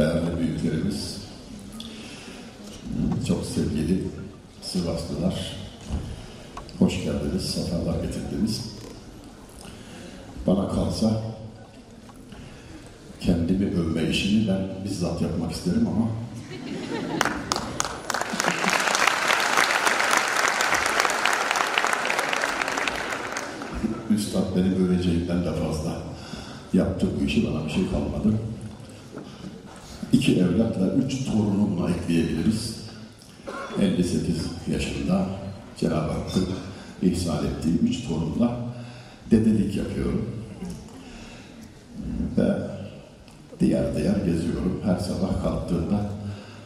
değerli büyüklerimiz, çok sevgili Sivaslılar, hoş geldiniz, sefalar getirdiniz. Bana kalsa kendimi övme işini ben bizzat yapmak isterim ama Üstad benim öveceğimden de fazla yaptı bu işi bana bir şey kalmadı. İki evlatla üç torunu buna ekleyebiliriz. 58 yaşında Cenab-ı Hakk'ın ihsan ettiği üç torunla dedelik yapıyorum. Ve diğer diğer geziyorum. Her sabah kalktığımda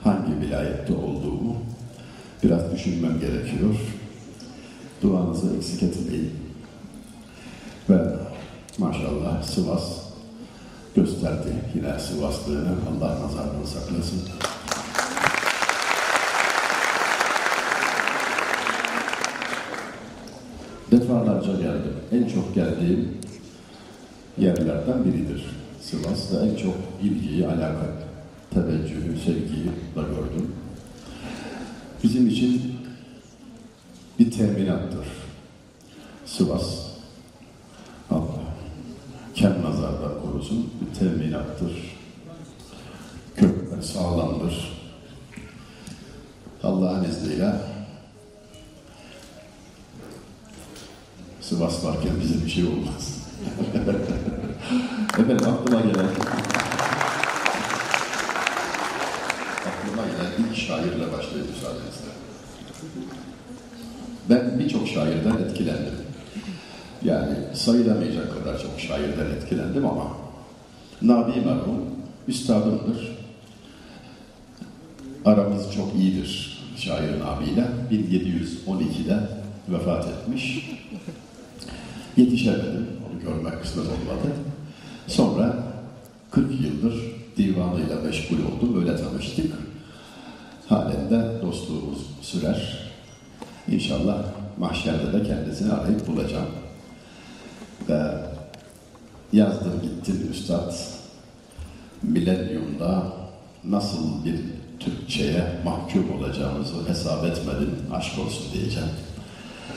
hangi vilayette olduğumu biraz düşünmem gerekiyor. Duanızı eksik etmeyin. Ve maşallah Sivas gösterdi yine Sivaslığını. Allah nazardan saklasın. Defalarca geldim. En çok geldiğim yerlerden biridir. Sivas'ta en çok ilgiyi, alaka, teveccühü, sevgiyi da gördüm. Bizim için bir teminattır. Sivas, Allah kem bir teminattır. Kökler sağlamdır. Allah'ın izniyle Sivas varken bize bir şey olmaz. Efendim aklıma gelen aklıma gelen ilk şairle başlayayım müsaadenizle. Ben birçok şairden etkilendim. Yani sayılamayacak kadar çok şairden etkilendim ama Nabi merhum üstadımdır. Aramız çok iyidir şair Nabi ile. 1712'de vefat etmiş. Yetişemedim. Onu görmek kısmet olmadı. Sonra 40 yıldır divanıyla meşgul oldum. Öyle tanıştık. Halen de dostluğumuz sürer. İnşallah mahşerde de kendisini arayıp bulacağım. Ve yazdım gittim Üstad. Milenyumda nasıl bir Türkçe'ye mahkum olacağımızı hesap etmedim. Aşk olsun diyeceğim.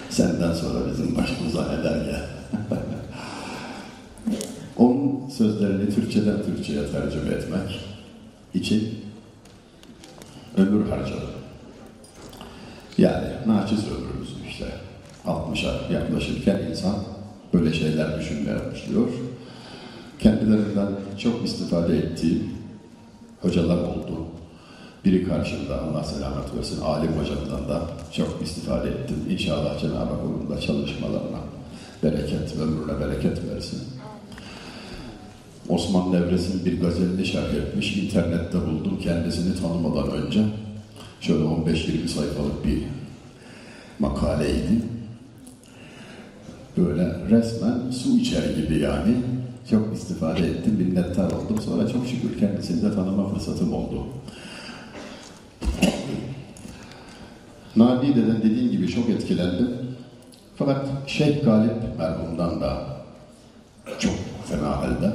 Senden sonra bizim başımıza neler gel. Onun sözlerini Türkçeden Türkçe'ye tercüme etmek için ömür harcadım. Yani naçiz ömrümüz işte. 60'a yaklaşırken insan böyle şeyler düşünmeye başlıyor. Kendilerinden çok istifade ettiğim hocalar oldu. Biri karşımda Allah selamet versin alim hocamdan da çok istifade ettim. İnşallah Cenab-ı Hak onun da çalışmalarına bereket, ömrüne bereket versin. Osman Nevres'in bir gazelini şerh etmiş. İnternette buldum kendisini tanımadan önce. Şöyle 15-20 sayfalık bir makaleydi. Böyle resmen su içer gibi yani. Çok istifade ettim, minnettar oldum. Sonra çok şükür kendisini de tanıma fırsatım oldu. Nadide'den dediğim gibi çok etkilendim. Fakat Şeyh Galip merhumdan da çok fena halde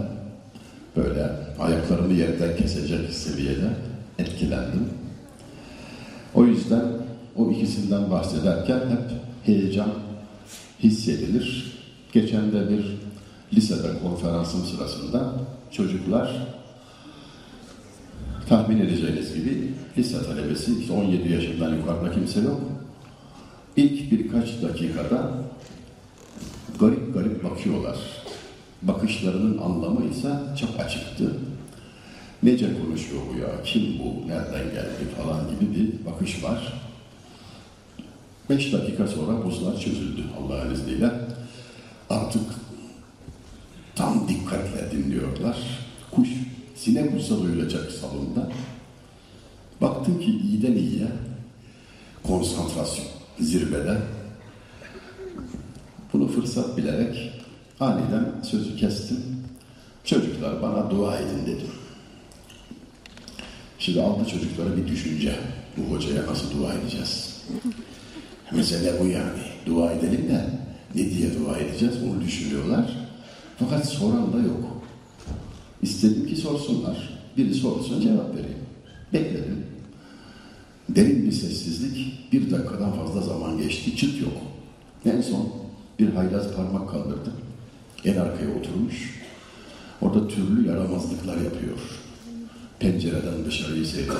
böyle ayaklarımı yerden kesecek seviyede etkilendim. O yüzden o ikisinden bahsederken hep heyecan hissedilir. Geçen de bir lisede konferansım sırasında çocuklar tahmin edeceğiniz gibi lise talebesi, işte 17 yaşından yukarıda kimse yok. İlk birkaç dakikada garip garip bakıyorlar. Bakışlarının anlamı ise çok açıktı. Nece konuşuyor bu ya, kim bu, nereden geldi falan gibi bir bakış var. Beş dakika sonra buzlar çözüldü Allah'ın izniyle. Artık tam dikkatle dinliyorlar. Kuş, sinek uçsa duyulacak salonda. Baktım ki iyiden iyiye konsantrasyon zirvede. Bunu fırsat bilerek aniden sözü kestim. Çocuklar bana dua edin dedim. Şimdi aldı çocuklara bir düşünce. Bu hocaya nasıl dua edeceğiz? Mesele bu yani. Dua edelim de ne diye dua edeceğiz onu düşünüyorlar. Fakat soran da yok. İstedim ki sorsunlar. Biri sorsun cevap vereyim. Bekledim. Derin bir sessizlik, bir dakikadan fazla zaman geçti, çıt yok. En son bir haylaz parmak kaldırdı. En arkaya oturmuş. Orada türlü yaramazlıklar yapıyor. Pencereden dışarıyı seyrediyor.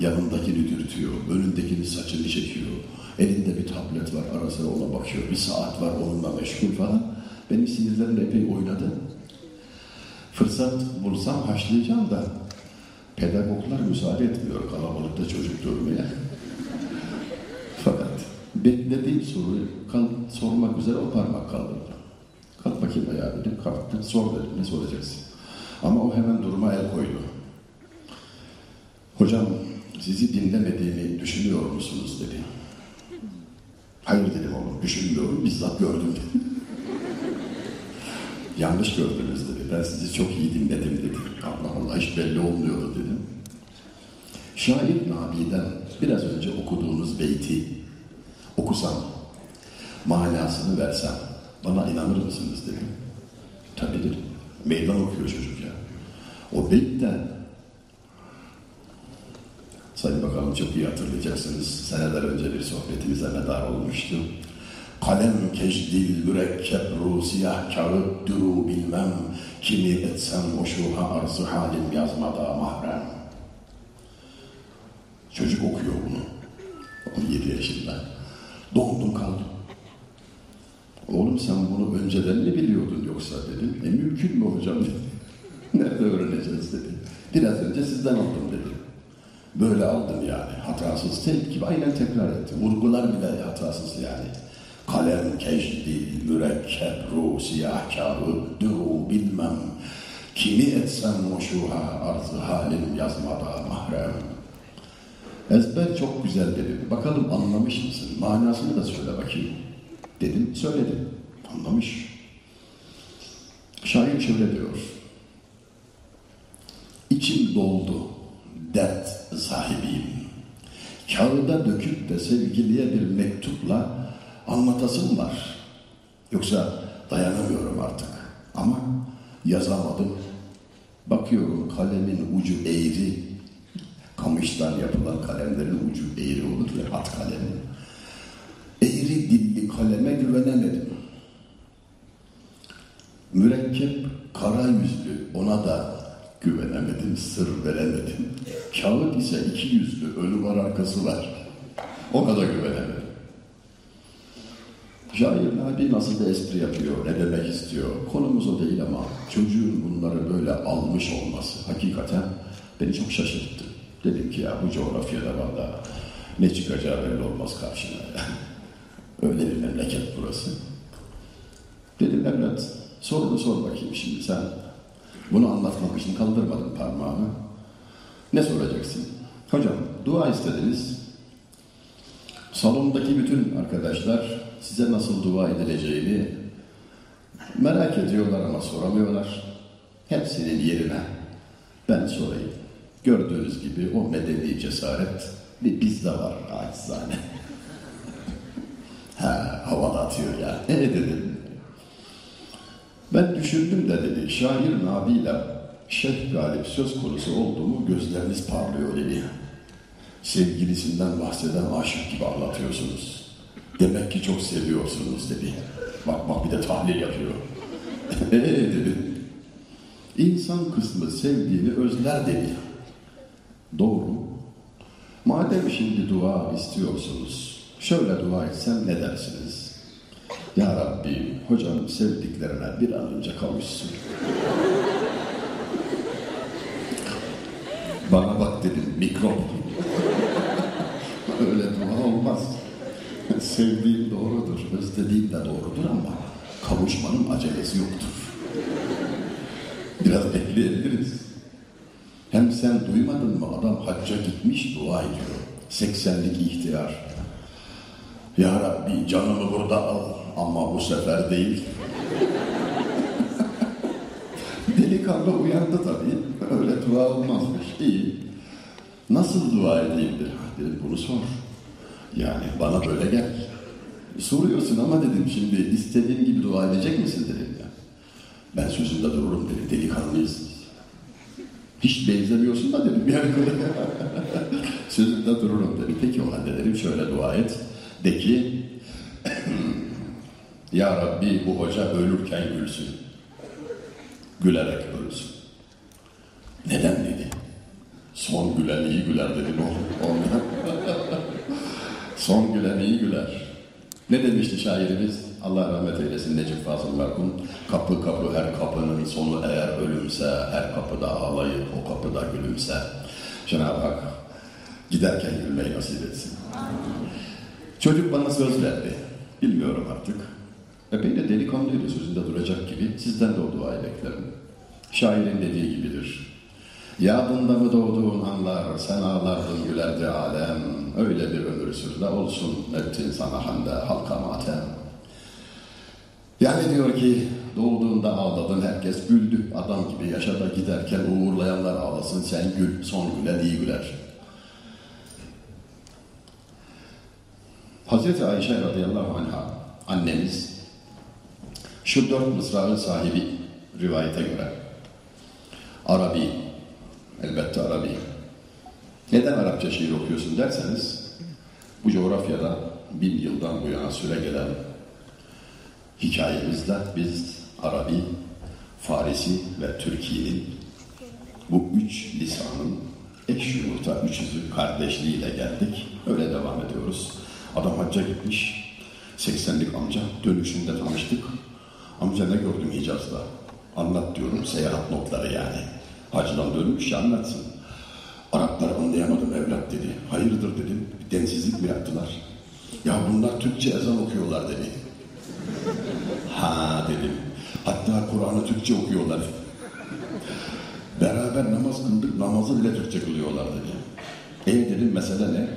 Yanındakini dürtüyor. Önündekini saçını çekiyor. Elinde bir tablet var. Ara sıra ona bakıyor. Bir saat var onunla meşgul falan. Benim sinirlerim epey oynadı. Fırsat bulsam haşlayacağım da pedagoglar müsaade etmiyor kalabalıkta çocuk durmaya. Fakat beklediğim soruyu kal- sormak üzere o parmak kaldırdı. Kalk bakayım ayağa dedim. Kalktı. Sor dedim. Ne soracaksın? Ama o hemen duruma el koydu. Hocam sizi dinlemediğini düşünüyor musunuz dedi. Hayır dedim oğlum düşünmüyorum bizzat gördüm dedi. Yanlış gördünüz dedi. Ben sizi çok iyi dinledim dedi. Allah Allah hiç belli olmuyordu dedim. Şair Nabi'den biraz önce okuduğunuz beyti okusam, manasını versem bana inanır mısınız dedim. Tabii dedim. Meydan okuyor çocuk ya. O beytten Sayın Bakanım çok iyi hatırlayacaksınız. Seneler önce bir sohbetimize medar olmuştu. Kalem kecdil mürekkep ru siyah kağıt duru bilmem kimi etsem o şuha arzu halim yazmada mahrem. Çocuk okuyor bunu. 17 yaşında. Dondum kaldım. Oğlum sen bunu önceden mi biliyordun yoksa dedim. E mümkün mü hocam dedi. Nerede öğreneceğiz dedi. Biraz önce sizden aldım dedi. Böyle aldım yani. Hatasız tek gibi aynen tekrar ettim. Vurgular bile hatasız yani. Kalem kecdi, mürekkep, ruh, siyah kağıt, duru bilmem. Kimi etsem muşuha, arzı halim yazmada mahrem. Ezber çok güzel dedim. Bakalım anlamış mısın? Manasını da söyle bakayım. Dedim, söyledim. Anlamış. Şair şöyle diyor. İçim doldu, dert sahibiyim. Kağıda döküp de sevgiliye bir mektupla anlatasım var. Yoksa dayanamıyorum artık. Ama yazamadım. Bakıyorum kalemin ucu eğri. Kamıştan yapılan kalemlerin ucu eğri olur ya hat kalemi. Eğri dilli kaleme güvenemedim. Mürekkep kara yüzlü ona da güvenemedim, sır veremedim. Kağıt ise iki yüzlü, ölü var arkası var. Ona da güvenemedim. Şair Nabi nasıl da espri yapıyor, ne demek istiyor? Konumuz o değil ama çocuğun bunları böyle almış olması hakikaten beni çok şaşırttı. Dedim ki ya bu coğrafyada valla ne çıkacağı belli olmaz karşına. Öyle bir memleket burası. Dedim evlat sorunu sor bakayım şimdi sen. Bunu anlatmak için kaldırmadım parmağımı. Ne soracaksın? Hocam dua istediniz. Salondaki bütün arkadaşlar size nasıl dua edileceğini merak ediyorlar ama soramıyorlar. Hepsinin yerine ben sorayım. Gördüğünüz gibi o medeni cesaret bir bizde var acizane. ha, havada atıyor ya. Ne dedim? Ben düşündüm de dedi, şair Nabi'yle Şeyh Galip söz konusu olduğumu gözleriniz parlıyor dedi. Sevgilisinden bahseden aşık gibi anlatıyorsunuz. Demek ki çok seviyorsunuz dedi. Bak bak bir de tahlil yapıyor. Eee dedi. İnsan kısmı sevdiğini özler dedi. Doğru. Madem şimdi dua istiyorsunuz, şöyle dua etsem ne dersiniz? Ya Rabbi, hocam sevdiklerine bir an önce kavuşsun. Bana bak dedim, mikrop. Öyle. Sevdiğim doğrudur, özlediğim de doğrudur ama kavuşmanın acelesi yoktur. Biraz bekleyebiliriz. Hem sen duymadın mı adam hacca gitmiş dua ediyor. 80'lik ihtiyar. Ya Rabbi canımı burada al ama bu sefer değil. Delikanlı uyandı tabii. Öyle dua olmazmış. İyi. Nasıl dua edeyim dedi. Bunu sor. Yani bana böyle gel. Soruyorsun ama dedim şimdi istediğin gibi dua edecek misin dedim ya. Ben sözümde dururum dedi. Delikanlıyız. Hiç benzemiyorsun da dedim yani. Sözümde dururum dedi. Peki o halde dedim şöyle dua et. De ki Ya Rabbi bu hoca ölürken gülsün. Gülerek ölsün. Neden dedi? Son gülen iyi güler dedi. Olmayan. Son gülen iyi güler. Ne demişti şairimiz? Allah rahmet eylesin Necip Fazıl Merkum. Kapı kapı her kapının sonu eğer ölümse, her kapıda ağlayıp o kapıda gülümse. Cenab-ı Hak giderken gülmeyi nasip etsin. Çocuk bana söz verdi. Bilmiyorum artık. Epey de delikanlıydı sözünde duracak gibi. Sizden de o duayı beklerim. Şairin dediği gibidir. Yadında mı doğduğun anlar, sen ağlardın gülerdi alem. Öyle bir ömür sür de olsun ettin sana hande halka matem. Yani diyor ki doğduğunda ağladın herkes güldü. Adam gibi yaşa da giderken uğurlayanlar ağlasın sen gül. Son gülen iyi güler. Hazreti Ayşe radıyallahu anha annemiz şu dört mısrağın sahibi rivayete göre Arabi elbette Arabi neden Arapça şiir okuyorsun derseniz bu coğrafyada bin yıldan bu yana süre gelen hikayemizde biz Arabi, Farisi ve Türkiye'nin bu üç lisanın eş yumurta üçüzü kardeşliğiyle geldik. Öyle devam ediyoruz. Adam hacca gitmiş. 80'lik amca dönüşünde tanıştık. Amca ne gördün Hicaz'da? Anlat diyorum seyahat notları yani. Hacıdan dönmüş ya anlatsın. Araplar anlayamadım evlat dedi. Hayırdır dedim. Densizlik mi yaptılar? Ya bunlar Türkçe ezan okuyorlar dedi. Ha dedim. Hatta Kur'an'ı Türkçe okuyorlar. Beraber namaz kıldık, namazı bile Türkçe kılıyorlar dedi. E dedim mesele ne?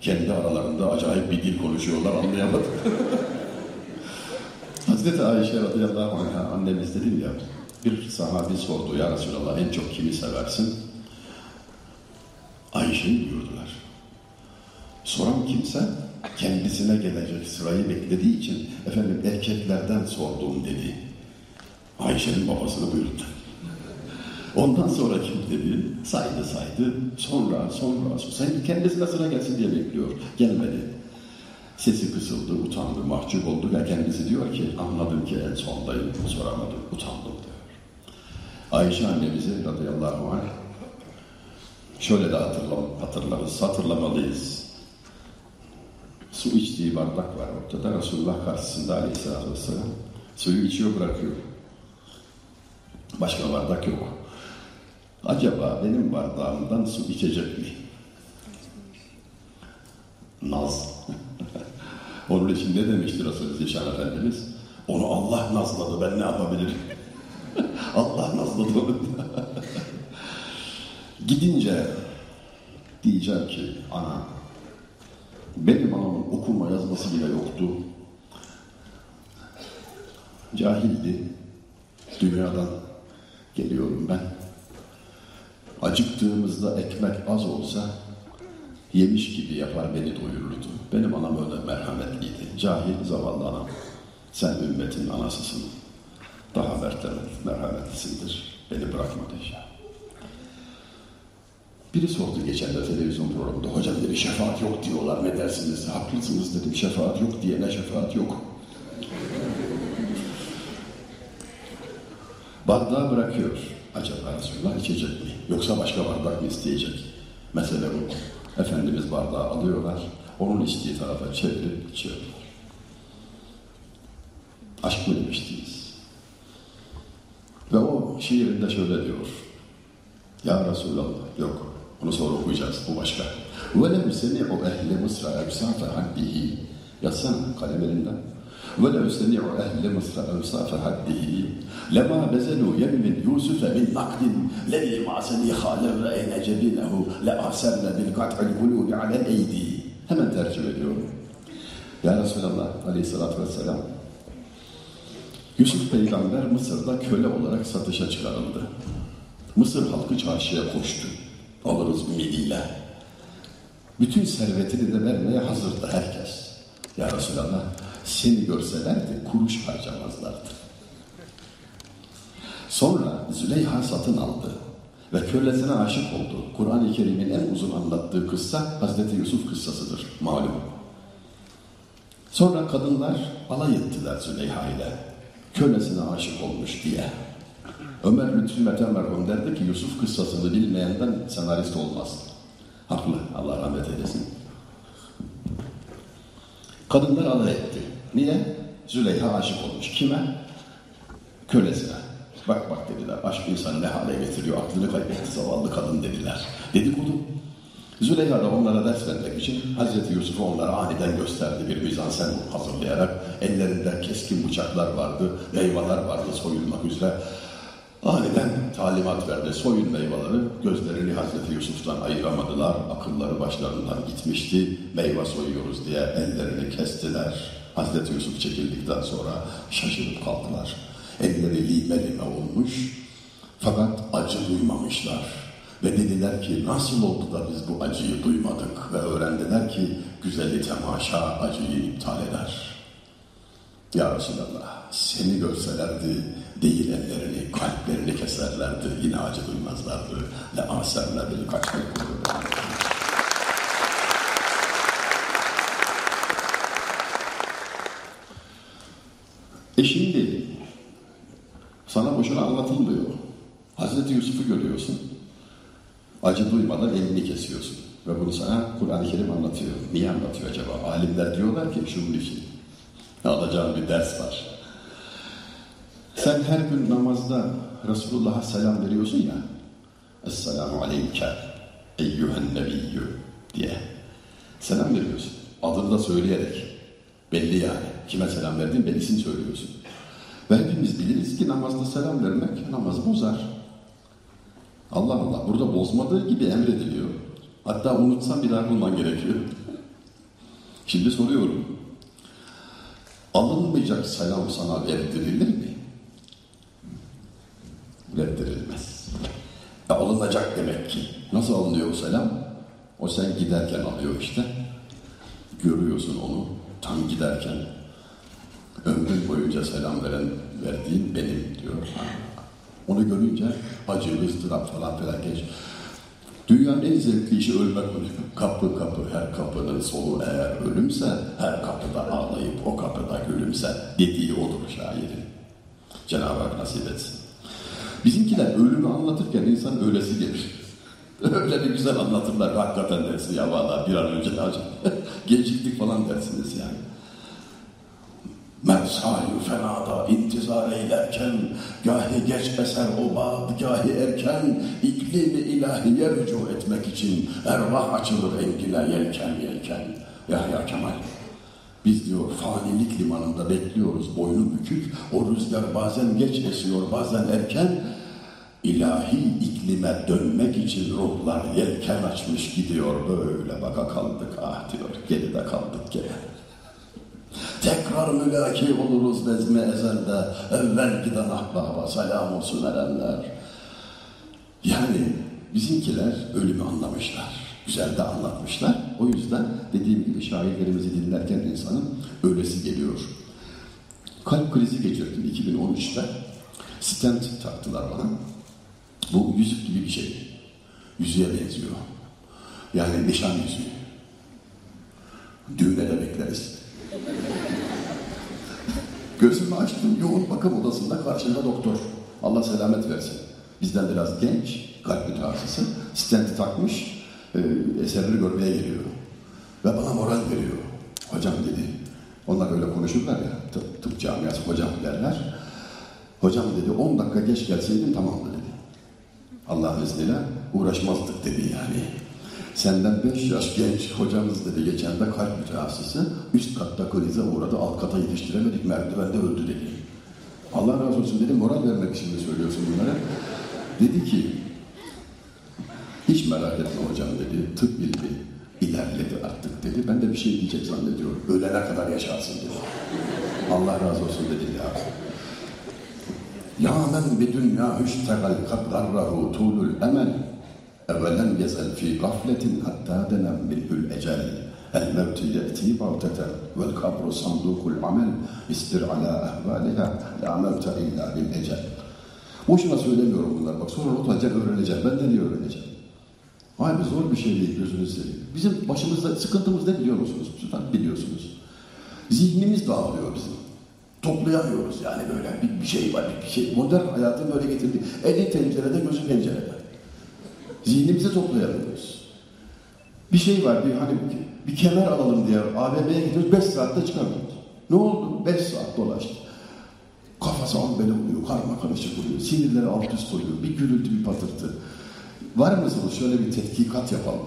Kendi aralarında acayip bir dil konuşuyorlar anlayamadım. Hazreti Ayşe radıyallahu anh'a annemiz dedim ya bir sahabi sordu ya Resulallah en çok kimi seversin? Ayşe'yi diyordular. Soran kimse kendisine gelecek sırayı beklediği için efendim erkeklerden sorduğum dedi. Ayşe'nin babasını buyurdu. Ondan sonra kim dedi? Saydı saydı. Sonra sonra sen kendisine sıra gelsin diye bekliyor. Gelmedi. Sesi kısıldı, utandı, mahcup oldu ve kendisi diyor ki anladım ki en sondayım, soramadım, utandım. Ayşe annemizi radıyallahu anh şöyle de hatırlam hatırlarız, hatırlamalıyız. Su içtiği bardak var ortada. Resulullah karşısında aleyhissalatü vesselam suyu içiyor bırakıyor. Başka bardak yok. Acaba benim bardağımdan su içecek mi? Naz. Onun için ne demiştir Resulü Zişan Efendimiz? Onu Allah nazladı, ben ne yapabilirim? Allah nazladı onu. Gidince diyeceğim ki ana benim anamın okuma yazması bile yoktu. Cahildi. Dünyadan geliyorum ben. Acıktığımızda ekmek az olsa yemiş gibi yapar beni doyururdu. Benim anam öyle merhametliydi. Cahil zavallı anam. Sen ümmetin anasısın. Daha merhamet, merhametlisindir. Beni bırakmadı ya. Biri sordu geçen de televizyon programında. Hocam dedi şefaat yok diyorlar ne dersiniz? Haklısınız dedim şefaat yok diyene şefaat yok. Bardağı bırakıyor. Acaba Resulullah içecek mi? Yoksa başka bardak mı isteyecek? Mesele bu. Efendimiz bardağı alıyorlar. Onun içtiği tarafa çevirip içiyorlar. Aşk mı demiştiniz? Ve o şiirinde şöyle diyor. Ya Resulallah yok. Onu sonra okuyacağız. Bu başka. وَلَمْ سَمِعُ اَهْلِ مِصْرَ اَوْسَافَ حَدِّهِ Yazsana kalem elinden. وَلَوْ سَمِعُ اَهْلِ مِصْرَ اَوْسَافَ حَدِّهِ لَمَا بَزَلُوا يَمْمٍ يُوسُفَ مِنْ نَقْدٍ لَذِي مَا سَنِيخَ لَرَّيْنَ جَبِينَهُ لَأَعْسَرْنَ بِالْقَطْعِ الْقُلُوبِ عَلَى الْاَيْدِي Hemen tercüme ediyorum. Ya Resulallah aleyhissalatü vesselam Yusuf peygamber Mısır'da köle olarak satışa çıkarıldı. Mısır halkı çarşıya koştu. Alırız ümidiyle. Bütün servetini de vermeye hazırdı herkes. Ya Resulallah seni görselerdi kuruş harcamazlardı. Sonra Züleyha satın aldı. ve kölesine aşık oldu. Kur'an-ı Kerim'in en uzun anlattığı kıssa Hazreti Yusuf kıssasıdır malum. Sonra kadınlar alay ettiler Züleyha ile. Kölesine aşık olmuş diye. Ömer Lütfü Mete merhum derdi ki Yusuf kıssasını bilmeyenden senarist olmaz. Haklı. Allah rahmet eylesin. Kadınlar alay etti. Niye? Züleyha aşık olmuş. Kime? Kölesine. Bak bak dediler. Aşk insanı ne hale getiriyor. Aklını kaybetti zavallı kadın dediler. Dedikodu. Züleyha da onlara ders vermek için Hazreti Yusuf'u onlara aniden gösterdi bir Bizansen hazırlayarak. Ellerinde keskin bıçaklar vardı, meyveler vardı soyulmak üzere. Aniden talimat verdi. Soyun meyveleri gözlerini Hazreti Yusuf'tan ayıramadılar. Akılları başlarından gitmişti. Meyve soyuyoruz diye ellerini kestiler. Hazreti Yusuf çekildikten sonra şaşırıp kaldılar. Elleri lime lime olmuş. Fakat acı duymamışlar. Ve dediler ki nasıl oldu da biz bu acıyı duymadık ve öğrendiler ki güzeli temaşa acıyı iptal eder. Ya Resulallah seni görselerdi değil ellerini, kalplerini keserlerdi. Yine acı duymazlardı. Ne aserler bir kaç E şimdi sana boşuna anlatılmıyor. Hazreti Yusuf'u görüyorsun. Acı duymadan elini kesiyorsun. Ve bunu sana Kur'an-ı Kerim anlatıyor. Niye anlatıyor acaba? Alimler diyorlar ki şunun için. Alacağın bir ders var. Sen her gün namazda Resulullah'a selam veriyorsun ya. Esselamu aleyke eyyühen nebiyyü diye. Selam veriyorsun. Adını da söyleyerek. Belli yani. Kime selam verdiğin bellisini söylüyorsun. Ve hepimiz biliriz ki namazda selam vermek namazı bozar. Allah Allah. Burada bozmadığı gibi emrediliyor. Hatta unutsan bir daha bulman gerekiyor. Şimdi soruyorum. Alınmayacak selam sana verdirilir mi? Reddirilmez. E, alınacak demek ki. Nasıl alınıyor o selam? O sen giderken alıyor işte. Görüyorsun onu tam giderken. Ömrün boyunca selam veren, verdiğin benim diyor. Onu görünce acı, ıstırap falan filan geç. Dünyanın en zevkli işi ölmek oluyor. Kapı kapı, her kapının solu eğer ölümse, her kapıda ağlayıp o kapıda gülümse dediği odur şairin. Cenab-ı Hak nasip etsin. Bizimkiler ölümü anlatırken insan öylesi gelir. Öyle bir güzel anlatırlar. Hakikaten dersin ya valla bir an önce daha geciktik falan dersiniz yani. Mersayı fenada intizar eylerken Gahi geç eser o bağ, gahi erken iklimi ilahiye rücu etmek için Ervah açılır engine yelken yelken Yahya Kemal biz diyor fanilik limanında bekliyoruz boynu bükük. O rüzgar bazen geç esiyor bazen erken. İlahi iklime dönmek için ruhlar yelken açmış gidiyor böyle baka kaldık ah diyor geride kaldık gene. Tekrar mülaki oluruz bezme ezelde evvel giden ahbaba selam olsun erenler. Yani bizimkiler ölümü anlamışlar güzel de anlatmışlar. O yüzden dediğim gibi şairlerimizi dinlerken insanın öylesi geliyor. Kalp krizi geçirdim 2013'te. Stent taktılar bana. Bu yüzük gibi bir şey. Yüzüğe benziyor. Yani nişan yüzüğü. Düğüne de bekleriz. Gözümü açtım yoğun bakım odasında karşımda doktor. Allah selamet versin. Bizden biraz genç, kalp mütehassısı. Stenti takmış, e, eserleri görmeye geliyor. Ve bana moral veriyor. Hocam dedi. Onlar öyle konuşurlar ya. Tıp, tıp camiası hocam derler. Hocam dedi 10 dakika geç gelseydin tamamdı dedi. Allah'ın izniyle uğraşmazdık dedi yani. Senden 5 yaş genç hocamız dedi geçen de kalp mütehassısı üst katta krize uğradı alt kata yetiştiremedik merdivende öldü dedi. Allah razı olsun dedi moral vermek için mi söylüyorsun bunları? Dedi ki hiç merak etme hocam dedi. Tıp bilimi ilerledi artık dedi. Ben de bir şey diyecek zannediyorum. Ölene kadar yaşarsın dedi. Allah razı olsun dedi ya. Ya men bi dünya hüştegal kaddarrahu tulul emel. Gafletin hatta denem bilhül ecel. El mevti ye'ti bagteten vel kabru sandukul amel. İstir ala ehvaliha la mevte illa bil ecel. Boşuna söylemiyorum bunlar. Bak sonra not alacak öğreneceğim. Ben de niye öğreneceğim? Abi zor bir şey değil gözünü. Bizim başımızda sıkıntımız ne biliyor musunuz? Lütfen biliyorsunuz. Zihnimiz dağılıyor bizim. Toplayamıyoruz yani böyle bir, bir şey var, bir şey. Modern hayatın böyle getirdiği. Eli tencerede, gözü pencerede. Zihnimizi toplayamıyoruz. Bir şey var, bir hani bir, kemer alalım diye AVM'ye gidiyoruz, beş saatte çıkamıyoruz. Ne oldu? Beş saat dolaştı. Kafası al böyle oluyor, karma karışık oluyor, sinirleri alt üst oluyor, bir gürültü, bir patırtı. Var mısınız şöyle bir tetkikat yapalım.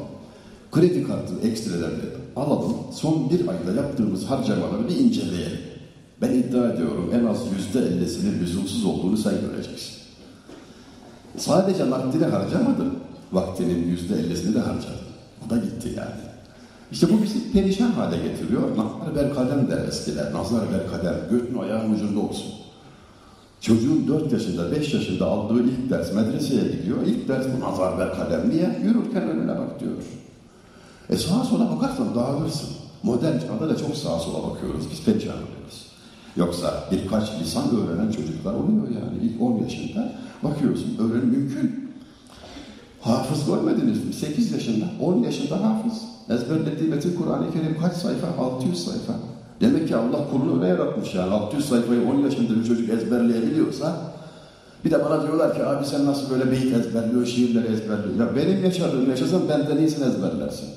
Kredi kartı ekstrelerle alalım, son bir ayda yaptığımız harcamaları bir inceleyelim. Ben iddia ediyorum en az yüzde ellisinin lüzumsuz olduğunu sen göreceksin. Sadece nakdini harcamadın, vaktinin yüzde ellisini de harcadın. O da gitti yani. İşte bu bizi perişan hale getiriyor. Nazar ver kadem der eskiler. Nazar ver kadem. Götün ayağın ucunda olsun. Çocuğun 4 yaşında, 5 yaşında aldığı ilk ders medreseye gidiyor. İlk ders bu nazar ver kalem. Niye? Yürürken önüne bak diyor. E sağa sola bakarsan dağılırsın. Modern çağda da çok sağa sola bakıyoruz. Biz perişan oluyoruz. Yoksa birkaç lisan öğrenen çocuklar oluyor yani. İlk 10 yaşında bakıyorsun öğrenim mümkün. Hafız görmediniz mi? 8 yaşında, 10 yaşında hafız. Ezberlediği metin Kur'an-ı Kerim kaç sayfa? 600 sayfa. Demek ki Allah kulunu öyle yaratmış yani. 600 sayfayı 10 yaşında bir çocuk ezberleyebiliyorsa bir de bana diyorlar ki abi sen nasıl böyle beyit ezberliyor, şiirleri ezberliyor. Ya benim yaşadığım yaşasam benden iyisini ezberlersin.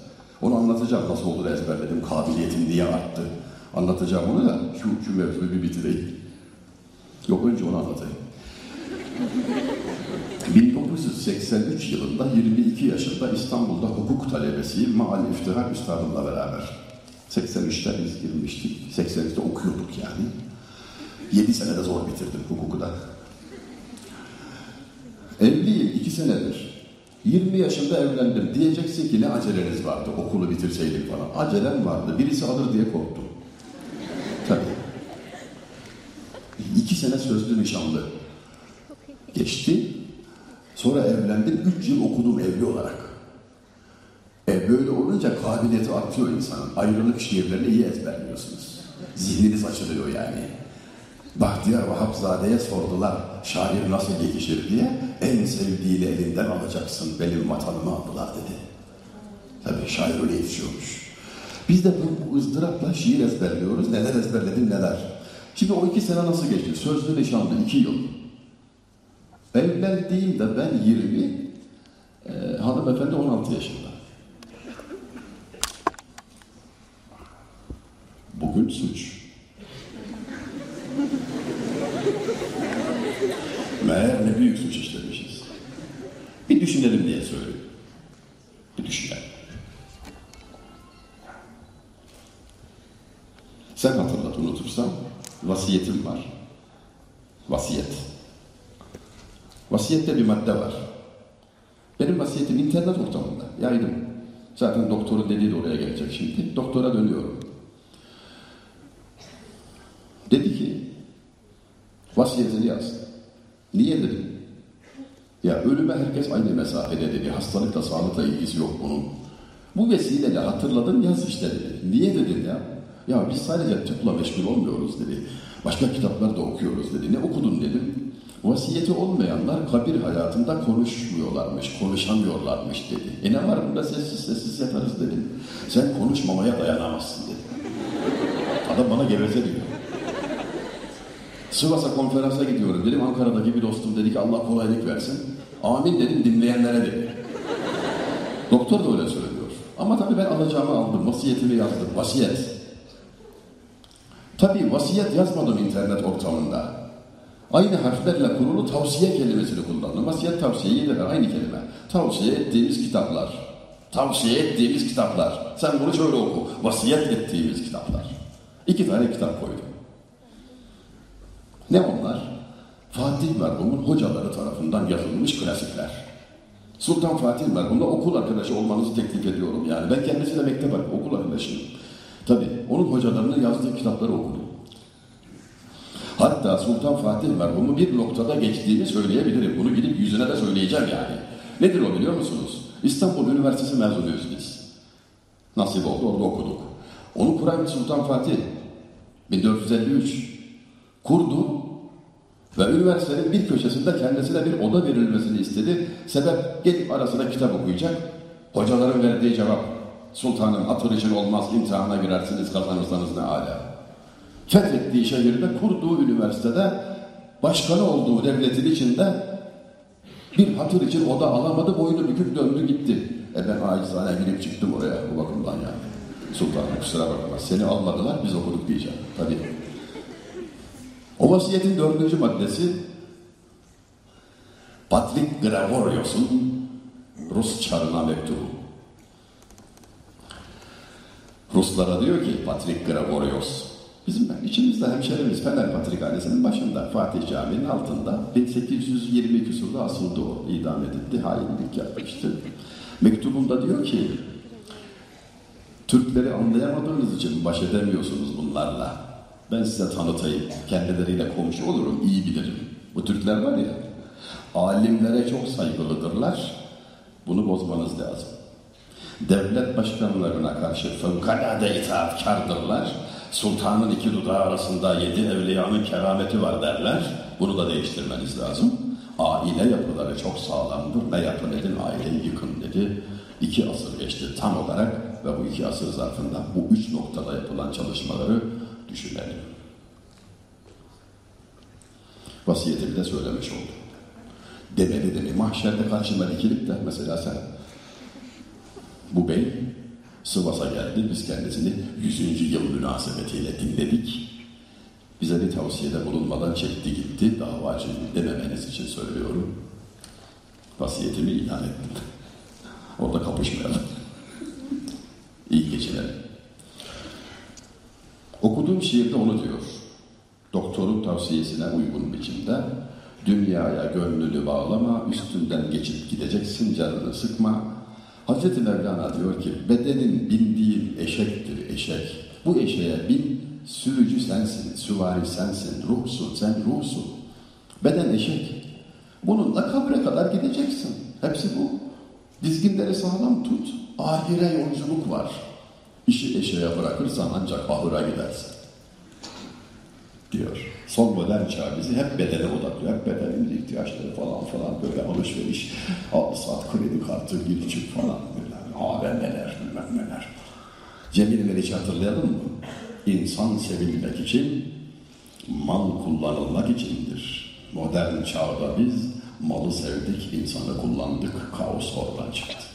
Onu anlatacağım nasıl olur ezberledim, kabiliyetim niye arttı. Anlatacağım onu da şu, şu mevzuyu bir bitireyim. Yok önce onu anlatayım. 1983 yılında 22 yaşında İstanbul'da hukuk talebesiyim. Maal İftihar Üstadımla beraber. 83'te biz girmiştik. 83'te okuyorduk yani. 7 senede zor bitirdim hukuku da. Evliyim 2 senedir. 20 yaşında evlendim. Diyeceksin ki ne aceleniz vardı okulu bitirseydik falan. Acelem vardı. Birisi alır diye korktum. Tabii. İki sene sözlü nişanlı geçti. Sonra evlendim. Üç yıl okudum evli olarak. E böyle olunca kabiliyeti artıyor insanın. Ayrılık şiirlerini iyi ezberliyorsunuz. Zihniniz açılıyor yani. Bahtiyar Vahapzade'ye sordular şair nasıl yetişir diye. En sevdiğini elinden alacaksın benim vatanımı aldılar dedi. Tabii şair öyle yetişiyormuş. Biz de bu ızdırapla şiir ezberliyoruz. Neler ezberledim neler. Şimdi o iki sene nasıl geçti? Sözlü nişanlı iki yıl. Evlendiğimde ben 20, e, hanımefendi 16 yaşında. Bugün suç. Meğer ne büyük suç işlemişiz. Bir düşünelim diye söylüyorum. Bir düşünelim. Sen hatırlat unutursan vasiyetim var. Vasiyet. Vasiyette bir madde var. Benim vasiyetim internet ortamında. Yaydım. Zaten doktorun dediği de oraya gelecek şimdi. Doktora dönüyorum. Dedi ki vasiyetini yaz. Niye dedim. Ya ölüme herkes aynı mesafede dedi. Hastalıkla sağlıkla ilgisi yok bunun. Bu vesileyle hatırladın yaz işte dedi. Niye dedim ya? Ya biz sadece tıpla meşgul olmuyoruz dedi. Başka kitaplar da okuyoruz dedi. Ne okudun dedim. Vasiyeti olmayanlar kabir hayatında konuşmuyorlarmış, konuşamıyorlarmış dedi. E ne var bunda sessiz sessiz yatarız dedim. Sen konuşmamaya dayanamazsın dedi. Adam bana geveze diyor. Sivas'a konferansa gidiyorum dedim. Ankara'daki bir dostum dedi ki Allah kolaylık versin. Amin dedim dinleyenlere dedi. Doktor da öyle söylüyor. Ama tabii ben alacağımı aldım. Vasiyetimi yazdım. Vasiyet. Tabii vasiyet yazmadım internet ortamında. Aynı harflerle kurulu tavsiye kelimesini kullandım. Vasiyet tavsiye de aynı kelime. Tavsiye ettiğimiz kitaplar. Tavsiye ettiğimiz kitaplar. Sen bunu şöyle oku. Vasiyet ettiğimiz kitaplar. İki tane kitap koydum. Ne onlar? Fatih merhumun hocaları tarafından yazılmış klasikler. Sultan Fatih merhumla okul arkadaşı olmanızı teklif ediyorum yani. Ben kendisiyle mektep okul arkadaşıyım. Tabi onun hocalarının yazdığı kitapları okudum. Hatta Sultan Fatih merhumu bir noktada geçtiğini söyleyebilirim. Bunu gidip yüzüne de söyleyeceğim yani. Nedir o biliyor musunuz? İstanbul Üniversitesi mezunuyuz biz. Nasip oldu orada okuduk. Onu kuran Sultan Fatih 1453 kurdu. Ve üniversitenin bir köşesinde kendisine bir oda verilmesini istedi. Sebep gelip arasında kitap okuyacak. Hocaların verdiği cevap, sultanım hatır için olmaz imtihana girersiniz kazanırsanız ne hala. Fethettiği şehirde kurduğu üniversitede başkanı olduğu devletin içinde bir hatır için oda alamadı, boynu büküp döndü gitti. E ben acizane girip çıktım oraya bu bakımdan yani. Sultanım kusura bakma seni almadılar biz okuduk diyeceğim. Tabii. O vasiyetin dördüncü maddesi Patrik Gregorios'un Rus çarına mektubu. Ruslara diyor ki Patrik Gregorios bizim içimizde hemşerimiz Fener Patrikhanesi'nin başında Fatih Camii'nin altında 1820 küsurda asıldı o idam edildi hainlik yapmıştı. Mektubunda diyor ki Türkleri anlayamadığınız için baş edemiyorsunuz bunlarla. Ben size tanıtayım. Kendileriyle komşu olurum, iyi bilirim. Bu Türkler var ya, alimlere çok saygılıdırlar. Bunu bozmanız lazım. Devlet başkanlarına karşı fevkalade itaatkardırlar. Sultanın iki dudağı arasında yedi evliyanın kerameti var derler. Bunu da değiştirmeniz lazım. Aile yapıları çok sağlamdır. Ne yapın edin, aileyi yıkın dedi. İki asır geçti tam olarak ve bu iki asır zarfında bu üç noktada yapılan çalışmaları düşünelim. Vasiyetimi de söylemiş oldum. Demeli demi mahşerde karşıma dikilip de mesela sen bu bey Sivas'a geldi. Biz kendisini 100. yıl münasebetiyle dinledik. Bize bir tavsiyede bulunmadan çekti gitti. Davacı dememeniz için söylüyorum. Vasiyetimi ilan ettim. Orada kapışmayalım. İyi geceler. Okuduğum şiirde onu diyor. Doktorun tavsiyesine uygun biçimde dünyaya gönlünü bağlama, üstünden geçip gideceksin, canını sıkma. Hazreti Mevlana diyor ki bedenin bindiğin eşektir eşek. Bu eşeğe bin, sürücü sensin, süvari sensin, ruhsun, sen ruhsun. Beden eşek. Bununla kabre kadar gideceksin. Hepsi bu. Dizginleri sağlam tut. Ahire yolculuk var. İşi eşeğe bırakırsan ancak ahıra gidersin. Diyor. Son modern çağ bizi hep bedene odaklıyor. Hep bedenin ihtiyaçları falan falan böyle alışveriş, al saat kredi kartı, gir çık falan böyle. AVM'ler, bilmem neler. Cemil Meriç'i hatırlayalım mı? İnsan sevilmek için, mal kullanılmak içindir. Modern çağda biz malı sevdik, insanı kullandık, kaos oradan çıktı.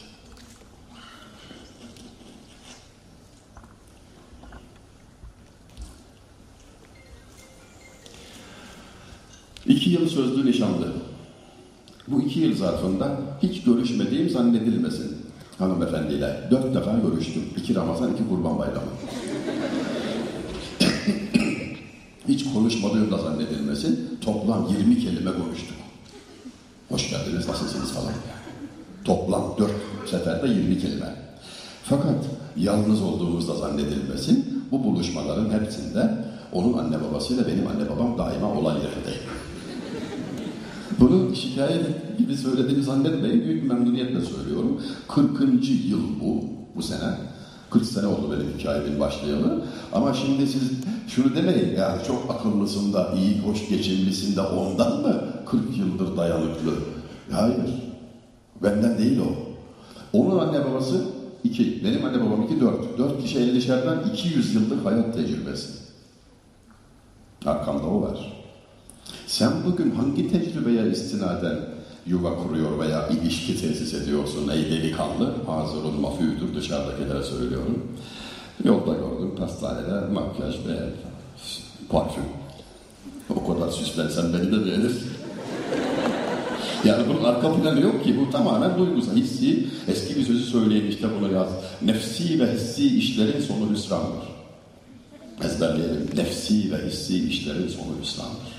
İki yıl sözlü nişanlı. Bu iki yıl zarfında hiç görüşmediğim zannedilmesin hanımefendiyle. Dört defa görüştüm. İki Ramazan, iki Kurban Bayramı. hiç konuşmadığım da zannedilmesin. Toplam 20 kelime konuştuk. Hoş geldiniz, nasılsınız falan. Toplam dört seferde 20 kelime. Fakat yalnız olduğumuzda zannedilmesin. Bu buluşmaların hepsinde onun anne babasıyla benim anne babam daima olay yerindeydi. Bunu şikayet gibi söylediğimi zannetmeyin. Büyük memnuniyetle söylüyorum. 40. yıl bu, bu sene. 40 sene oldu benim hikayemin başlayalı. Ama şimdi siz şunu demeyin ya çok akıllısın da, iyi, hoş geçimlisin de ondan mı 40 yıldır dayanıklı? Hayır. Benden değil o. Onun anne babası iki. Benim anne babam iki, dört. Dört kişi 50'şerden 200 yıllık hayat tecrübesi. Arkamda o var. Sen bugün hangi tecrübeye istinaden yuva kuruyor veya ilişki tesis ediyorsun ey delikanlı? Hazırun mafüdür dışarıdakilere söylüyorum. Yolda gördüm pastanede makyaj ve parfüm. O kadar süslensen beni de beğenir. yani bunun arka planı yok ki. Bu tamamen duygusal, hissi. Eski bir sözü söyleyin işte bunu yaz. Nefsi ve hissi işlerin sonu hüsrandır. Ezberleyelim. Nefsi ve hissi işlerin sonu hüsrandır.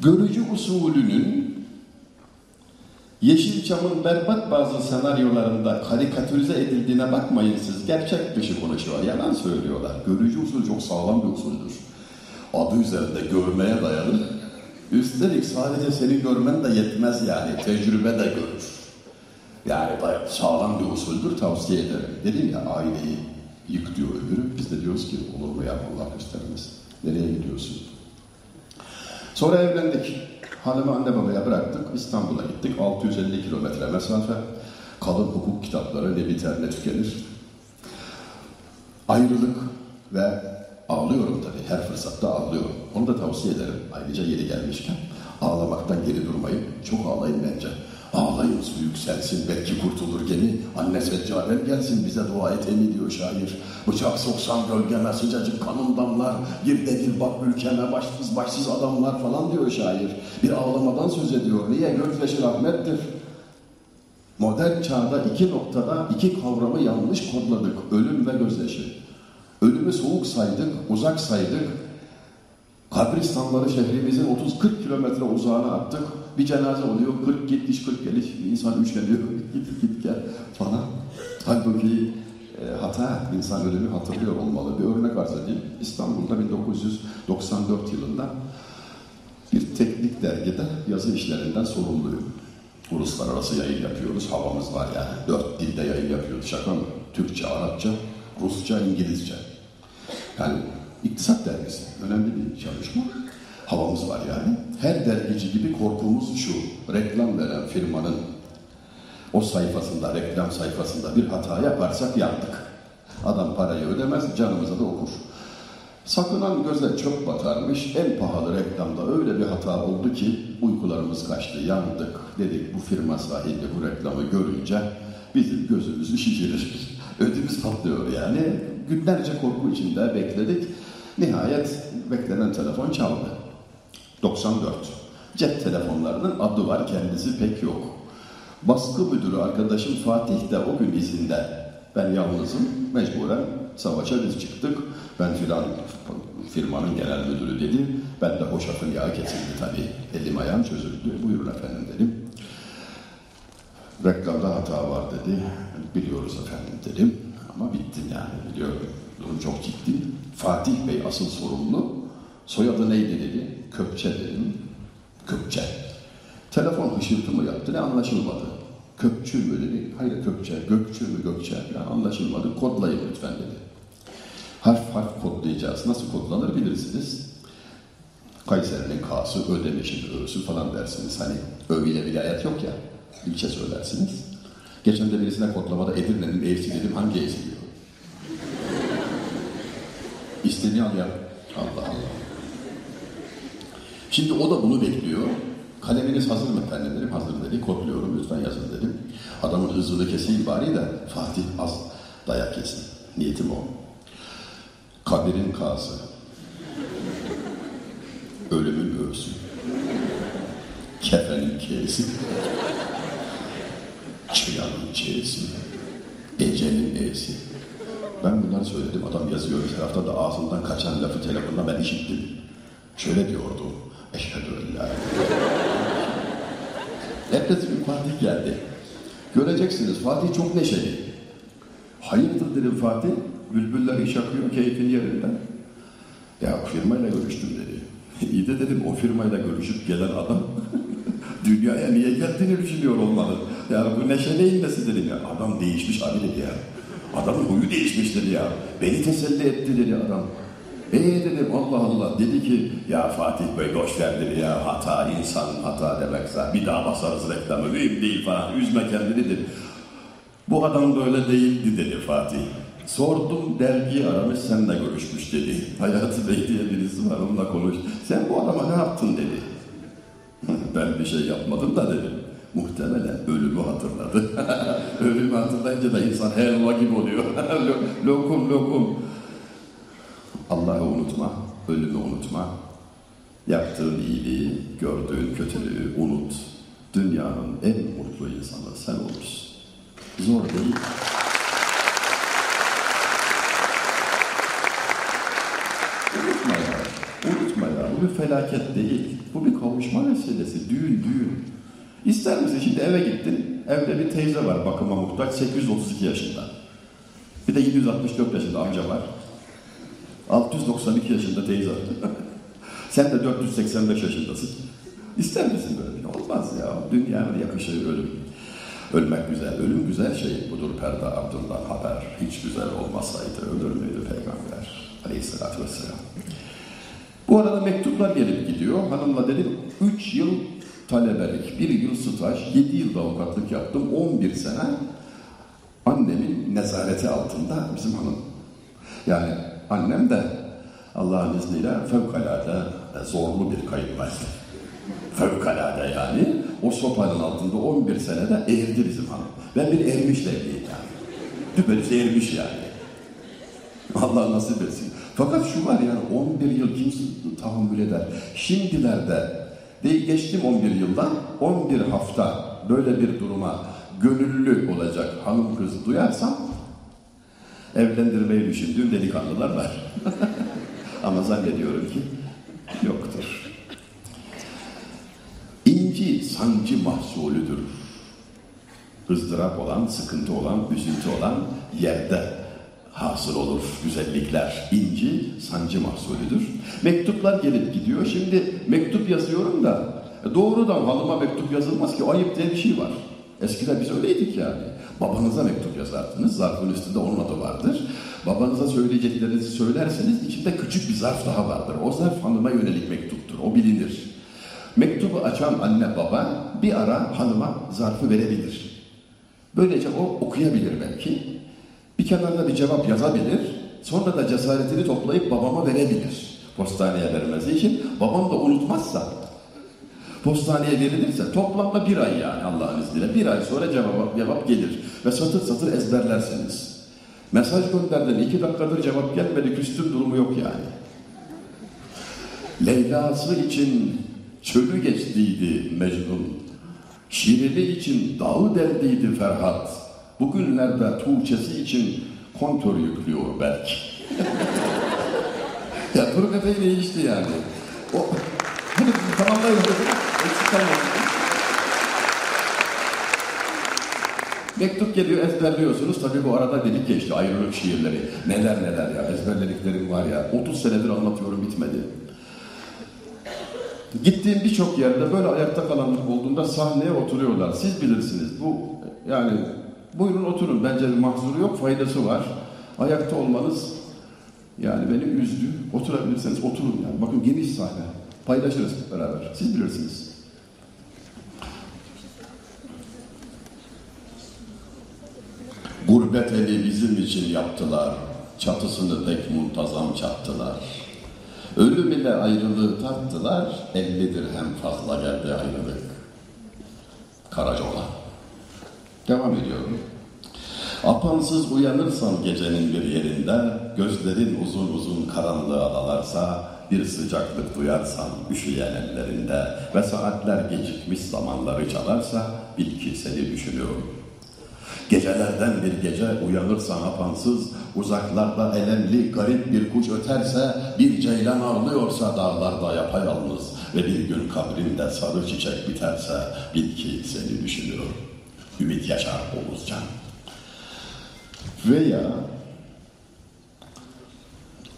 Görücü usulünün Yeşilçam'ın berbat bazı senaryolarında karikatürize edildiğine bakmayın siz. Gerçek dışı konuşuyor, yalan söylüyorlar. Görücü usul çok sağlam bir usuldür. Adı üzerinde görmeye dayalı. Üstelik sadece seni görmen de yetmez yani. Tecrübe de görür. Yani sağlam bir usuldür tavsiye ederim. Dedim ya aileyi yık diyor öbürü. Biz de diyoruz ki olur mu ya Allah göstermesin. Nereye gidiyorsun? Sonra evlendik. Hanımı anne babaya bıraktık. İstanbul'a gittik. 650 kilometre mesafe. Kalın hukuk kitapları ne biter ne tükenir. Ayrılık ve ağlıyorum tabii. Her fırsatta ağlıyorum. Onu da tavsiye ederim. Ayrıca yeri gelmişken ağlamaktan geri durmayın. Çok ağlayın bence. Ağlayın su yükselsin belki kurtulur gemi. Anne seccaren gelsin bize dua et emi diyor şair. Bıçak soksan gölgeme sıcacık kanın damlar. Gir de bak ülkeme başsız başsız adamlar falan diyor şair. Bir ağlamadan söz ediyor. Niye? Gözyaşı rahmettir. Modern çağda iki noktada iki kavramı yanlış kodladık. Ölüm ve gözyaşı. Ölümü soğuk saydık, uzak saydık. Kabristanları şehrimizin 30-40 kilometre uzağına attık. Bir cenaze oluyor, 40 gidiş 40 geliş. İnsan üçleniyor, git git gel falan. Halbuki e, hata, insan ölümü hatırlıyor olmalı. Bir örnek arz edeyim. İstanbul'da 1994 yılında bir teknik dergide yazı işlerinden sorumluyum. Uluslararası yayın yapıyoruz, havamız var yani. Dört dilde yayın yapıyoruz, şaka mı? Türkçe, Arapça, Rusça, İngilizce. Yani iktisat dergisi, önemli bir çalışma. Havamız var yani. Her dergici gibi korkumuz şu, reklam veren firmanın o sayfasında, reklam sayfasında bir hata yaparsak yandık. Adam parayı ödemez, canımıza da okur. Sakınan göze çöp batarmış, en pahalı reklamda öyle bir hata oldu ki uykularımız kaçtı, yandık. Dedik bu firma sahibi bu reklamı görünce bizim gözümüzü şişirir. Ödümüz patlıyor yani. Günlerce korku içinde bekledik. Nihayet beklenen telefon çaldı. 94. Cep telefonlarının adı var, kendisi pek yok. Baskı müdürü arkadaşım Fatih de o gün izinde. Ben yalnızım, mecburen savaşa biz çıktık. Ben filan firmanın genel müdürü dedi. Ben de hoşafın yağı kesildi tabii. Elim ayağım çözüldü. Buyurun efendim dedim. Reklamda hata var dedi. Biliyoruz efendim dedim. Ama bittim yani biliyorum. Durum çok ciddi. Fatih Bey asıl sorumlu. Soyadı neydi dedi. Kökçe dedim. Kökçe. Telefon hışırtı mı yaptı ne anlaşılmadı. Kökçü mü dedi. Hayır Kökçe, Gökçü mü Gökçe yani anlaşılmadı. Kodlayın lütfen dedi. Harf harf kodlayacağız. Nasıl kodlanır bilirsiniz. Kayseri'nin K'sı, Ödemiş'in Ö'sü falan dersiniz. Hani Ö ile vilayet yok ya. İlçe söylersiniz. Geçen de birisine kodlamada Edirne'nin E'si dedim. Hangi E'si diyor. Al ya. Allah Allah. Şimdi o da bunu bekliyor. Kaleminiz hazır mı efendim dedim. Hazır dedi. Kodluyorum lütfen yazın dedim. Adamın hızını keseyim bari de Fatih az dayak yesin. Niyetim o. Kabirin kazı. Ölümün öğüsü. Kefenin kesi. Çıyanın çeyesi. Ecenin e'si. Ben bunları söyledim. Adam yazıyor bir tarafta da ağzından kaçan lafı telefonda ben işittim. Şöyle diyordu. Eşhedü en la Ertesi gün Fatih geldi. Göreceksiniz Fatih çok neşeli. Hayırdır dedim Fatih. Bülbüller iş akıyor keyfin yerinde. Ya firmayla görüştüm dedi. İyi de dedim o firmayla görüşüp gelen adam dünyaya niye geldiğini düşünüyor olmalı. Ya bu neşeli inmesi dedim ya. Adam değişmiş abi dedi ya. Adamın huyu değişmiş dedi ya. Beni teselli etti dedi adam. Eee dedim Allah Allah. Dedi ki ya Fatih Bey boş ver ya. Hata insan hata demekse bir daha basarız reklamı. Mühim değil falan. Üzme kendini dedi. Bu adam böyle değildi dedi Fatih. Sordum dergi aramış seninle görüşmüş dedi. Hayatı Bey diye birisi var onunla konuş. Sen bu adama ne yaptın dedi. ben bir şey yapmadım da dedim. Muhtemelen ölümü hatırladı. ölümü hatırlayınca da insan helva gibi oluyor. lokum lokum. Allah'ı unutma, ölümü unutma. Yaptığın iyiliği, gördüğün kötülüğü unut. Dünyanın en mutlu insanı sen olursun. Zor değil. Unutma ya, unutma ya. Bu bir felaket değil. Bu bir kavuşma meselesi. Düğün, düğün. İster misin şimdi eve gittin, evde bir teyze var bakıma muhtaç, 832 yaşında. Bir de 764 yaşında amca var. 692 yaşında teyze. Sen de 485 yaşındasın. İster misin böyle? Olmaz ya. Dünyaya yakışır ölüm. Ölmek güzel. Ölüm güzel şey. Budur perde ardından haber. Hiç güzel olmasaydı ölür müydü peygamber? Aleyhisselatü vesselam. Bu arada mektuplar gelip gidiyor. Hanımla dedim 3 yıl talebelik, 1 yıl staj, 7 yılda avukatlık yaptım, 11 sene annemin nezareti altında bizim hanım. Yani annem de Allah'ın izniyle fevkalade zorlu bir kayınvalide. Fevkalade yani. O sopanın altında 11 senede eğirdi bizim hanım. Ben bir ermişle evliyim yani. Düpedüz eğirmiş yani. Allah nasip etsin. Fakat şu var yani 11 yıl kimse tahammül eder. Şimdilerde değil geçtim 11 yıldan 11 hafta böyle bir duruma gönüllü olacak hanım kız duyarsam evlendirmeyi düşündüğüm delikanlılar var. Ama zannediyorum ki yoktur. İnci sancı mahsulüdür. ızdırap olan, sıkıntı olan, üzüntü olan yerde hasıl olur güzellikler. İnci sancı mahsulüdür. Mektuplar gelip gidiyor. Şimdi mektup yazıyorum da doğrudan halıma mektup yazılmaz ki ayıp diye bir şey var. Eskiden biz öyleydik yani. Babanıza mektup yazardınız. Zarfın üstünde onun adı vardır. Babanıza söyleyeceklerinizi söylerseniz içinde küçük bir zarf daha vardır. O zarf hanıma yönelik mektuptur. O bilinir. Mektubu açan anne baba bir ara hanıma zarfı verebilir. Böylece o okuyabilir belki. Bir kenarda bir cevap yazabilir. Sonra da cesaretini toplayıp babama verebilir. Postaneye vermesi için. Babam da unutmazsa postaneye verilirse toplamda bir ay yani Allah'ın izniyle. Bir ay sonra cevap, cevap gelir. Ve satır satır ezberlerseniz. Mesaj gönderdin iki dakikadır cevap gelmedi küstüm durumu yok yani. Leyla'sı için çölü geçtiydi Mecnun. Şirili için dağı deldiydi Ferhat. Bugünlerde Tuğçesi için kontör yüklüyor belki. ya Turuk Efe'yi değişti yani. O, hani tamamlayın dedim. Eksik. Mektup geliyor ezberliyorsunuz. Tabii bu arada dedik geçti ayrılık şiirleri. Neler neler ya ezberlediklerim var ya. 30 senedir anlatıyorum bitmedi. Gittiğim birçok yerde böyle ayakta kalanlık olduğunda sahneye oturuyorlar. Siz bilirsiniz. Bu yani buyurun oturun. Bence bir mahzuru yok, faydası var. Ayakta olmanız yani beni üzdü. Oturabilirseniz oturun yani. Bakın geniş sahne. Paylaşırız beraber. Siz bilirsiniz. Gurbet evi bizim için yaptılar. Çatısını pek muntazam çattılar. Ölüm ile ayrılığı tattılar. Ellidir hem fazla geldi ayrılık. Karacaoğlan. Devam ediyorum. Apansız uyanırsan gecenin bir yerinde, gözlerin uzun uzun karanlığa dalarsa, bir sıcaklık duyarsan üşüyen ellerinde ve saatler gecikmiş zamanları çalarsa, bil ki seni düşünüyorum. Gecelerden bir gece uyanırsan apansız, uzaklarda elemli garip bir kuş öterse, bir ceylan ağlıyorsa dağlarda yapayalnız ve bir gün kabrinde sarı çiçek biterse, bil ki seni düşünüyorum. Ümit Yaşar Oğuzcan veya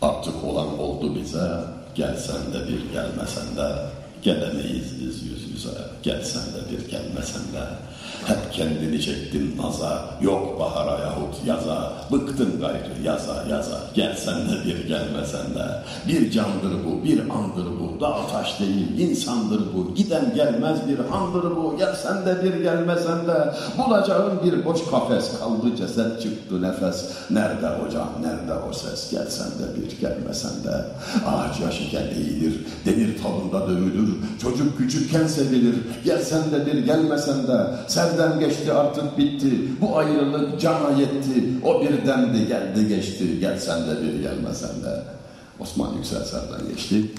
artık olan oldu bize, gelsen de bir gelmesen de, gelemeyiz biz yüz yüze, gelsen de bir gelmesen de, hep kendini çektin naza, yok bahara yahut yaza, bıktın gayrı yaza yaza, gelsen de bir gelmesen de, bir candır bu, bir andır bu, dağ taş değil, insandır bu, giden gelmez bir andır bu, gelsen de bir gelmesen de, bulacağın bir boş kafes, kaldı ceset çıktı nefes, nerede hocam, nerede o ses, gelsen de bir gelmesen de, ağaç yaşıken eğilir, demir tavında dövülür, çocuk küçükken sevilir, gelsen de bir gelmesen de, Serden geçti artık bitti. Bu ayrılık cana yetti. O birdendi geldi geçti. Gelsen de bir gelmesen de. Osman Yüksel Serden geçti.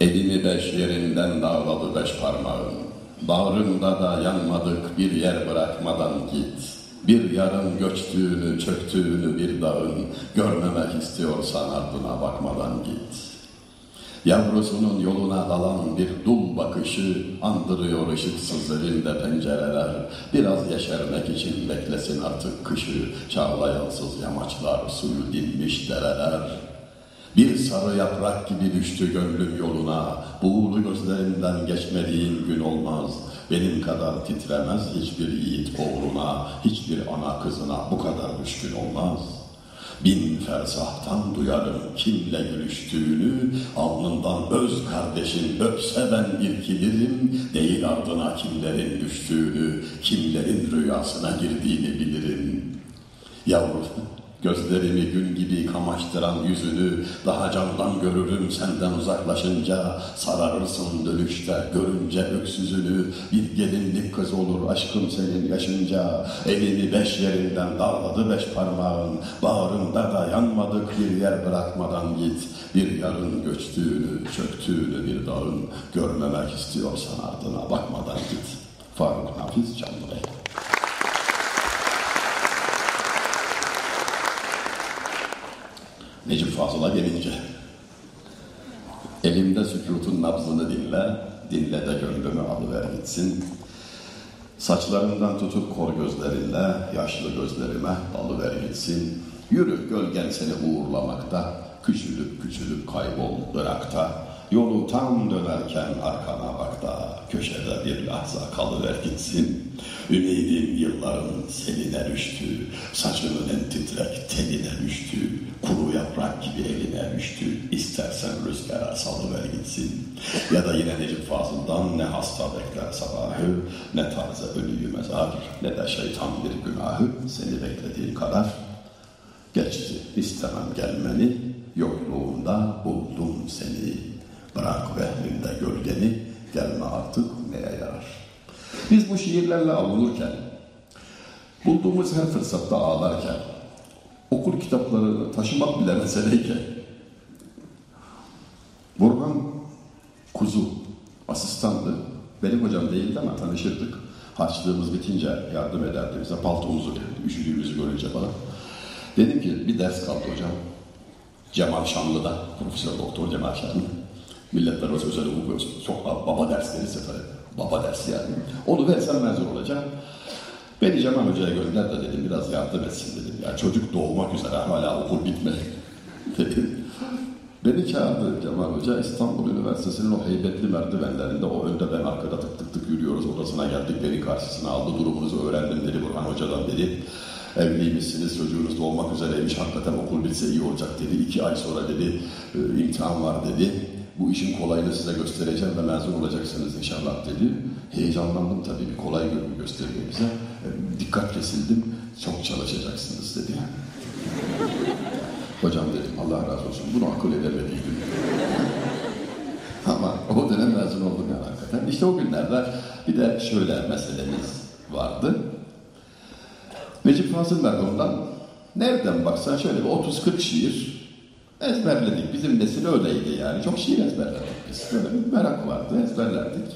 Elimi beş yerinden dağladı beş parmağın. Bağrında da yanmadık bir yer bırakmadan git. Bir yarın göçtüğünü, çöktüğünü bir dağın görmemek istiyorsan ardına bakmadan git. Yavrusunun yoluna dalan bir dul bakışı andırıyor ışıksız elinde pencereler. Biraz yeşermek için beklesin artık kışı, çağlayansız yamaçlar, suyu dinmiş dereler. Bir sarı yaprak gibi düştü gönlüm yoluna, buğulu gözlerinden geçmediğin gün olmaz. Benim kadar titremez hiçbir yiğit oğluna, hiçbir ana kızına bu kadar müşkün olmaz. Bin fersahtan duyarım kimle görüştüğünü, alnından öz kardeşin öpse ben irkilirim, değil ardına kimlerin düştüğünü, kimlerin rüyasına girdiğini bilirim. Yavrum, Gözlerimi gün gibi kamaştıran yüzünü daha candan görürüm senden uzaklaşınca. Sararırsın dönüşte görünce öksüzünü. Bir gelinlik kız olur aşkım senin yaşınca. Elini beş yerinden darladı beş parmağın. Bağrında da yanmadık bir yer bırakmadan git. Bir yarın göçtüğünü çöktüğünü bir dağın. Görmemek istiyorsan ardına bakmadan git. Faruk Nafiz Canlı Necip Fazıl'a gelince elimde sükutun nabzını dinle, dinle de gönlümü alıver gitsin. Saçlarından tutup kor gözlerinle yaşlı gözlerime alıver gitsin. Yürü gölgen seni uğurlamakta, küçülüp küçülüp kaybol Irak'ta. Yolu tam dönerken arkana bak da köşede bir lahza kalıver gitsin. Ümidim yılların seline düştü, saçının en titrek teline düştü. Kuru yaprak gibi eline düştü, istersen rüzgara salıver gitsin. Ya da yine Necip Fazıl'dan ne hasta bekler sabahı, ne taze ölüyü mezar, ne de şeytan bir günahı seni beklediği kadar. Geçti istemem gelmeni, yokluğunda buldum seni. Bırak vehminde gölgeni, gelme artık neye yarar. Biz bu şiirlerle avunurken, bulduğumuz her fırsatta ağlarken, okul kitaplarını taşımak bile meseleyken, Burhan Kuzu asistandı. Benim hocam değildi ama tanışırdık. Harçlığımız bitince yardım ederdi bize. Paltomuzu üşüdüğümüzü görünce falan. Dedim ki bir ders kaldı hocam. Cemal Şanlı'da, Profesör Doktor Cemal Şanlı. Milletler arası özel hukuk çok baba dersleri sefere. Baba dersi yani. Onu versem mezun olacağım. Beni Cemal Hoca'ya gönder de dedim biraz yardım etsin dedim. Ya çocuk doğmak üzere hala okul bitmedi dedim. Beni çağırdı Cemal Hoca İstanbul Üniversitesi'nin o heybetli merdivenlerinde o önde ben arkada tık tık tık yürüyoruz odasına geldik beni karşısına aldı durumunuzu öğrendim dedi Burhan Hoca'dan dedi. Evliymişsiniz çocuğunuz doğmak üzereymiş hakikaten okul bitse iyi olacak dedi. İki ay sonra dedi e, imtihan var dedi bu işin kolayını size göstereceğim ve mezun olacaksınız inşallah dedi. Heyecanlandım tabii bir kolay görünüm gösteriyor bize. E, dikkat kesildim, çok çalışacaksınız dedi. Hocam dedim Allah razı olsun bunu akıl edemediydim. Ama o dönem mezun oldum yani hakikaten. İşte o günlerde bir de şöyle meselemiz vardı. Necip Fazıl merhumundan nereden baksan şöyle bir 30-40 şiir ezberledik. Bizim nesil öyleydi yani. Çok şiir ezberledik biz. Böyle bir merak vardı, ezberlerdik.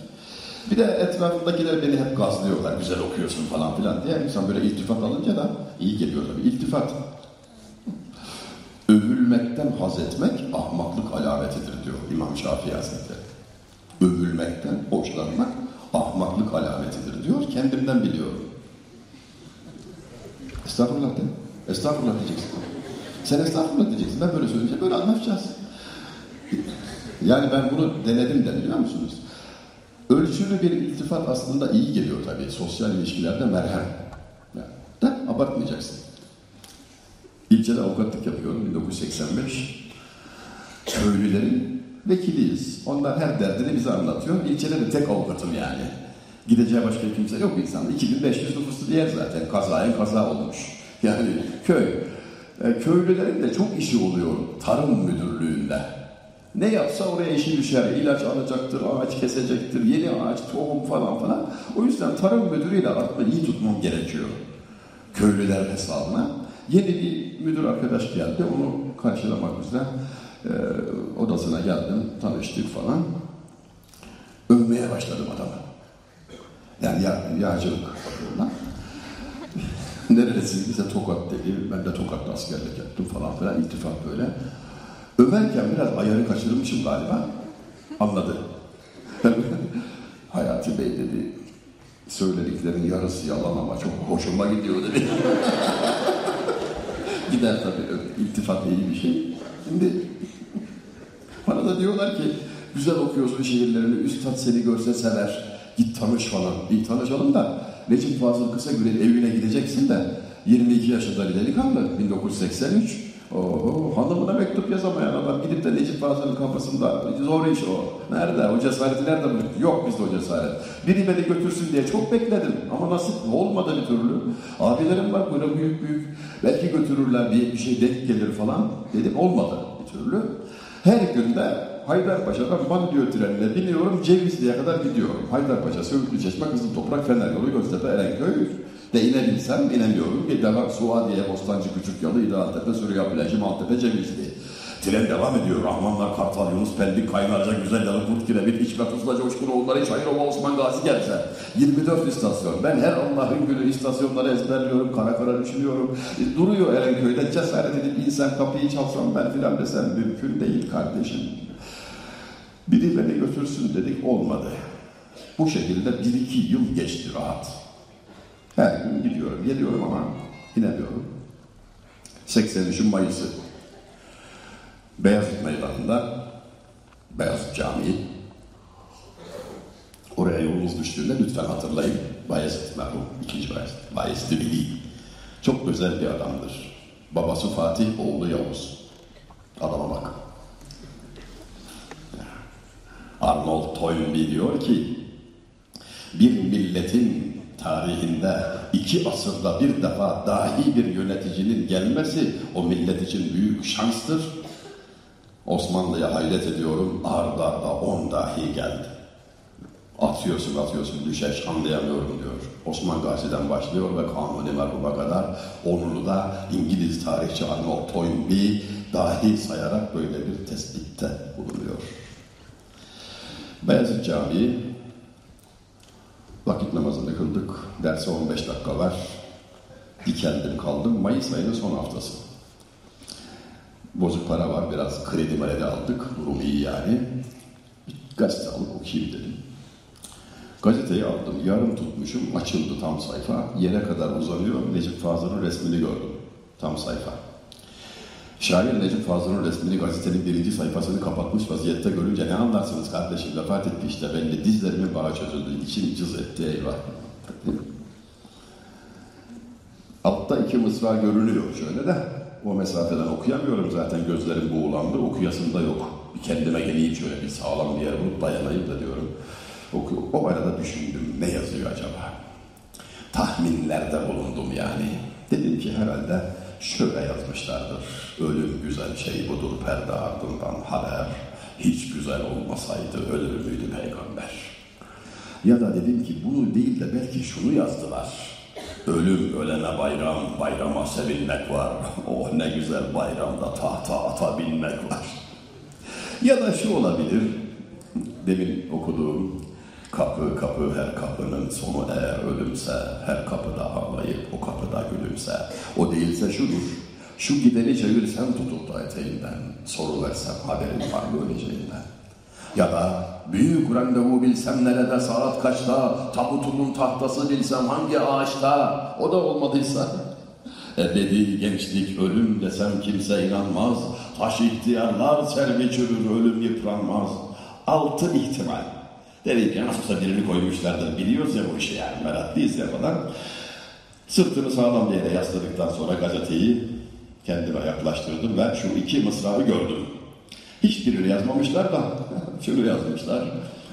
Bir de etrafındakiler beni hep gazlıyorlar. Güzel okuyorsun falan filan diye. İnsan böyle iltifat alınca da iyi geliyor tabii. İltifat. Övülmekten haz etmek ahmaklık alametidir diyor İmam Şafii Hazretleri. Övülmekten hoşlanmak ahmaklık alametidir diyor. Kendimden biliyorum. Estağfurullah de. Estağfurullah diyeceksin. Sen estağfurullah diyeceksin. Ben böyle söyleyince böyle anlaşacağız. Yani ben bunu denedim de biliyor musunuz? Ölçülü bir iltifat aslında iyi geliyor tabii. Sosyal ilişkilerde merhem. Yani, da abartmayacaksın. İlçede avukatlık yapıyorum 1985. Köylülerin vekiliyiz. Onlar her derdini bize anlatıyor. İlçede de tek avukatım yani. Gideceği başka kimse yok insan. 2500 nüfuslu bir yer zaten. Kazayan kaza olmuş. Yani köy. E, köylülerin de çok işi oluyor tarım müdürlüğünde. Ne yapsa oraya işi düşer. İlaç alacaktır, ağaç kesecektir, yeni ağaç, tohum falan falan. O yüzden tarım müdürüyle aklını iyi tutmam gerekiyor. Köylüler hesabına. Yeni bir müdür arkadaş geldi. Onu karşılamak üzere e, odasına geldim. Tanıştık falan. Övmeye başladım adamı. Yani yağ, yağcılık bakımından. Neresi bize Tokat dedi. Ben de Tokat'ta askerlik yaptım falan filan. İttifak böyle. Överken biraz ayarı kaçırmışım galiba. Anladı. Hayati Bey dedi. Söylediklerin yarısı yalan ama çok hoşuma gidiyor dedi. Gider tabii. İltifat iyi bir şey. Şimdi bana da diyorlar ki güzel okuyorsun şiirlerini, üstad seni görse sever. Git tanış falan. İyi tanışalım da Necip Fazıl Kısagül'ün evine gideceksin de 22 yaşında bir delikanlı 1983 Oho, hanımına mektup yazamayan adam gidip de Necip Fazıl'ın kafasında zor iş o. Nerede? O cesareti nerede buluyor? Yok bizde o cesaret. Biri beni götürsün diye çok bekledim ama nasip olmadı bir türlü. Abilerim var böyle büyük büyük. Belki götürürler diye bir şey denk gelir falan. Dedim olmadı bir türlü. Her günde Haydarpaşa'dan Banliyö trenine biniyorum Cevizli'ye kadar gidiyorum. Haydarpaşa, Söğütlü Çeşme, Kızıl Toprak, Fener Yolu, Göztepe, Erenköy, de inebilsem inemiyorum. Bir devam Suadiye, Bostancı, Küçük Yalı, İddiatepe, Suriye Plajı, Maltepe, Cevizli. Tren devam ediyor. Rahmanlar, Kartal, Yunus, Peldik, Kaynarca, Güzel Yalı, Kurt, Kirebit, İçme, Tuzla, Coşkunoğulları, Çayırova, Osman Gazi gelse. 24 istasyon. Ben her Allah'ın günü istasyonları ezberliyorum, kara kara düşünüyorum. E, duruyor Erenköy'de cesaret edip insan kapıyı çalsam ben filan desem mümkün değil kardeşim. Biri beni götürsün dedik olmadı. Bu şekilde bir iki yıl geçti rahat. Her gün gidiyorum, geliyorum ama inemiyorum. 83'ün Mayıs'ı. Beyazıt Meydanı'nda Beyazıt Camii. Oraya yolunuz düştüğünde lütfen hatırlayın. Bayezid merhum, ikinci Bayezid. Bayezid Veli. Çok özel bir adamdır. Babası Fatih, oğlu Yavuz. Adama bak. Arnold Toynbee diyor ki, bir milletin tarihinde iki asırda bir defa dahi bir yöneticinin gelmesi o millet için büyük şanstır. Osmanlı'ya hayret ediyorum. Arda arda on dahi geldi. Atıyorsun atıyorsun düşeş anlayamıyorum diyor. Osman Gazi'den başlıyor ve Kanuni Merhum'a kadar onunu da İngiliz tarihçi Arnold Toynbee dahi sayarak böyle bir tespitte bulunuyor. Beyazıt Camii Vakit namazını kıldık. Derse 15 dakika var. Dikendim kaldım. Mayıs ayının son haftası. Bozuk para var. Biraz kredi meredi aldık. Durum iyi yani. Bir gazete alıp okuyayım dedim. Gazeteyi aldım. Yarım tutmuşum. Açıldı tam sayfa. Yere kadar uzanıyor. Necip Fazıl'ın resmini gördüm. Tam sayfa. Şair Necip Fazıl'ın resmini gazetenin birinci sayfasını kapatmış vaziyette görünce ne anlarsınız kardeşim vefat etti işte belli dizlerimin bağı çözüldü içim cız etti eyvah. Altta iki mısra görünüyor şöyle de o mesafeden okuyamıyorum zaten gözlerim buğulandı okuyasım da yok. Bir kendime geleyim şöyle bir sağlam bir yer bulup dayanayım da diyorum. Oku, o arada düşündüm ne yazıyor acaba? Tahminlerde bulundum yani. Dedim ki herhalde şöyle yazmışlardır. Ölüm güzel şey budur perde ardından haber. Hiç güzel olmasaydı ölür müydü peygamber? Ya da dedim ki bunu değil de belki şunu yazdılar. Ölüm ölene bayram, bayrama sevinmek var. Oh ne güzel bayramda tahta ata binmek var. Ya da şu olabilir, demin okuduğum Kapı kapı her kapının sonu eğer ölümse, her kapıda ağlayıp o kapıda gülümse. O değilse şudur, şu gideni çevirsen tutup da eteğinden, soru versem haberin var mı öleceğinden. Ya da büyük randevu bilsem nerede saat kaçta, tabutumun tahtası bilsem hangi ağaçta, o da olmadıysa. Ebedi gençlik ölüm desem kimse inanmaz, taş ihtiyarlar servi çürür ölüm yıpranmaz. Altı ihtimal. Dedik ya nasılsa birini koymuşlardır. Biliyoruz ya bu işi yani meraklıyız ya falan. Sırtını sağlam bir yere yasladıktan sonra gazeteyi kendime yaklaştırdım ve şu iki mısrağı gördüm. Hiçbirini yazmamışlar da şunu yazmışlar.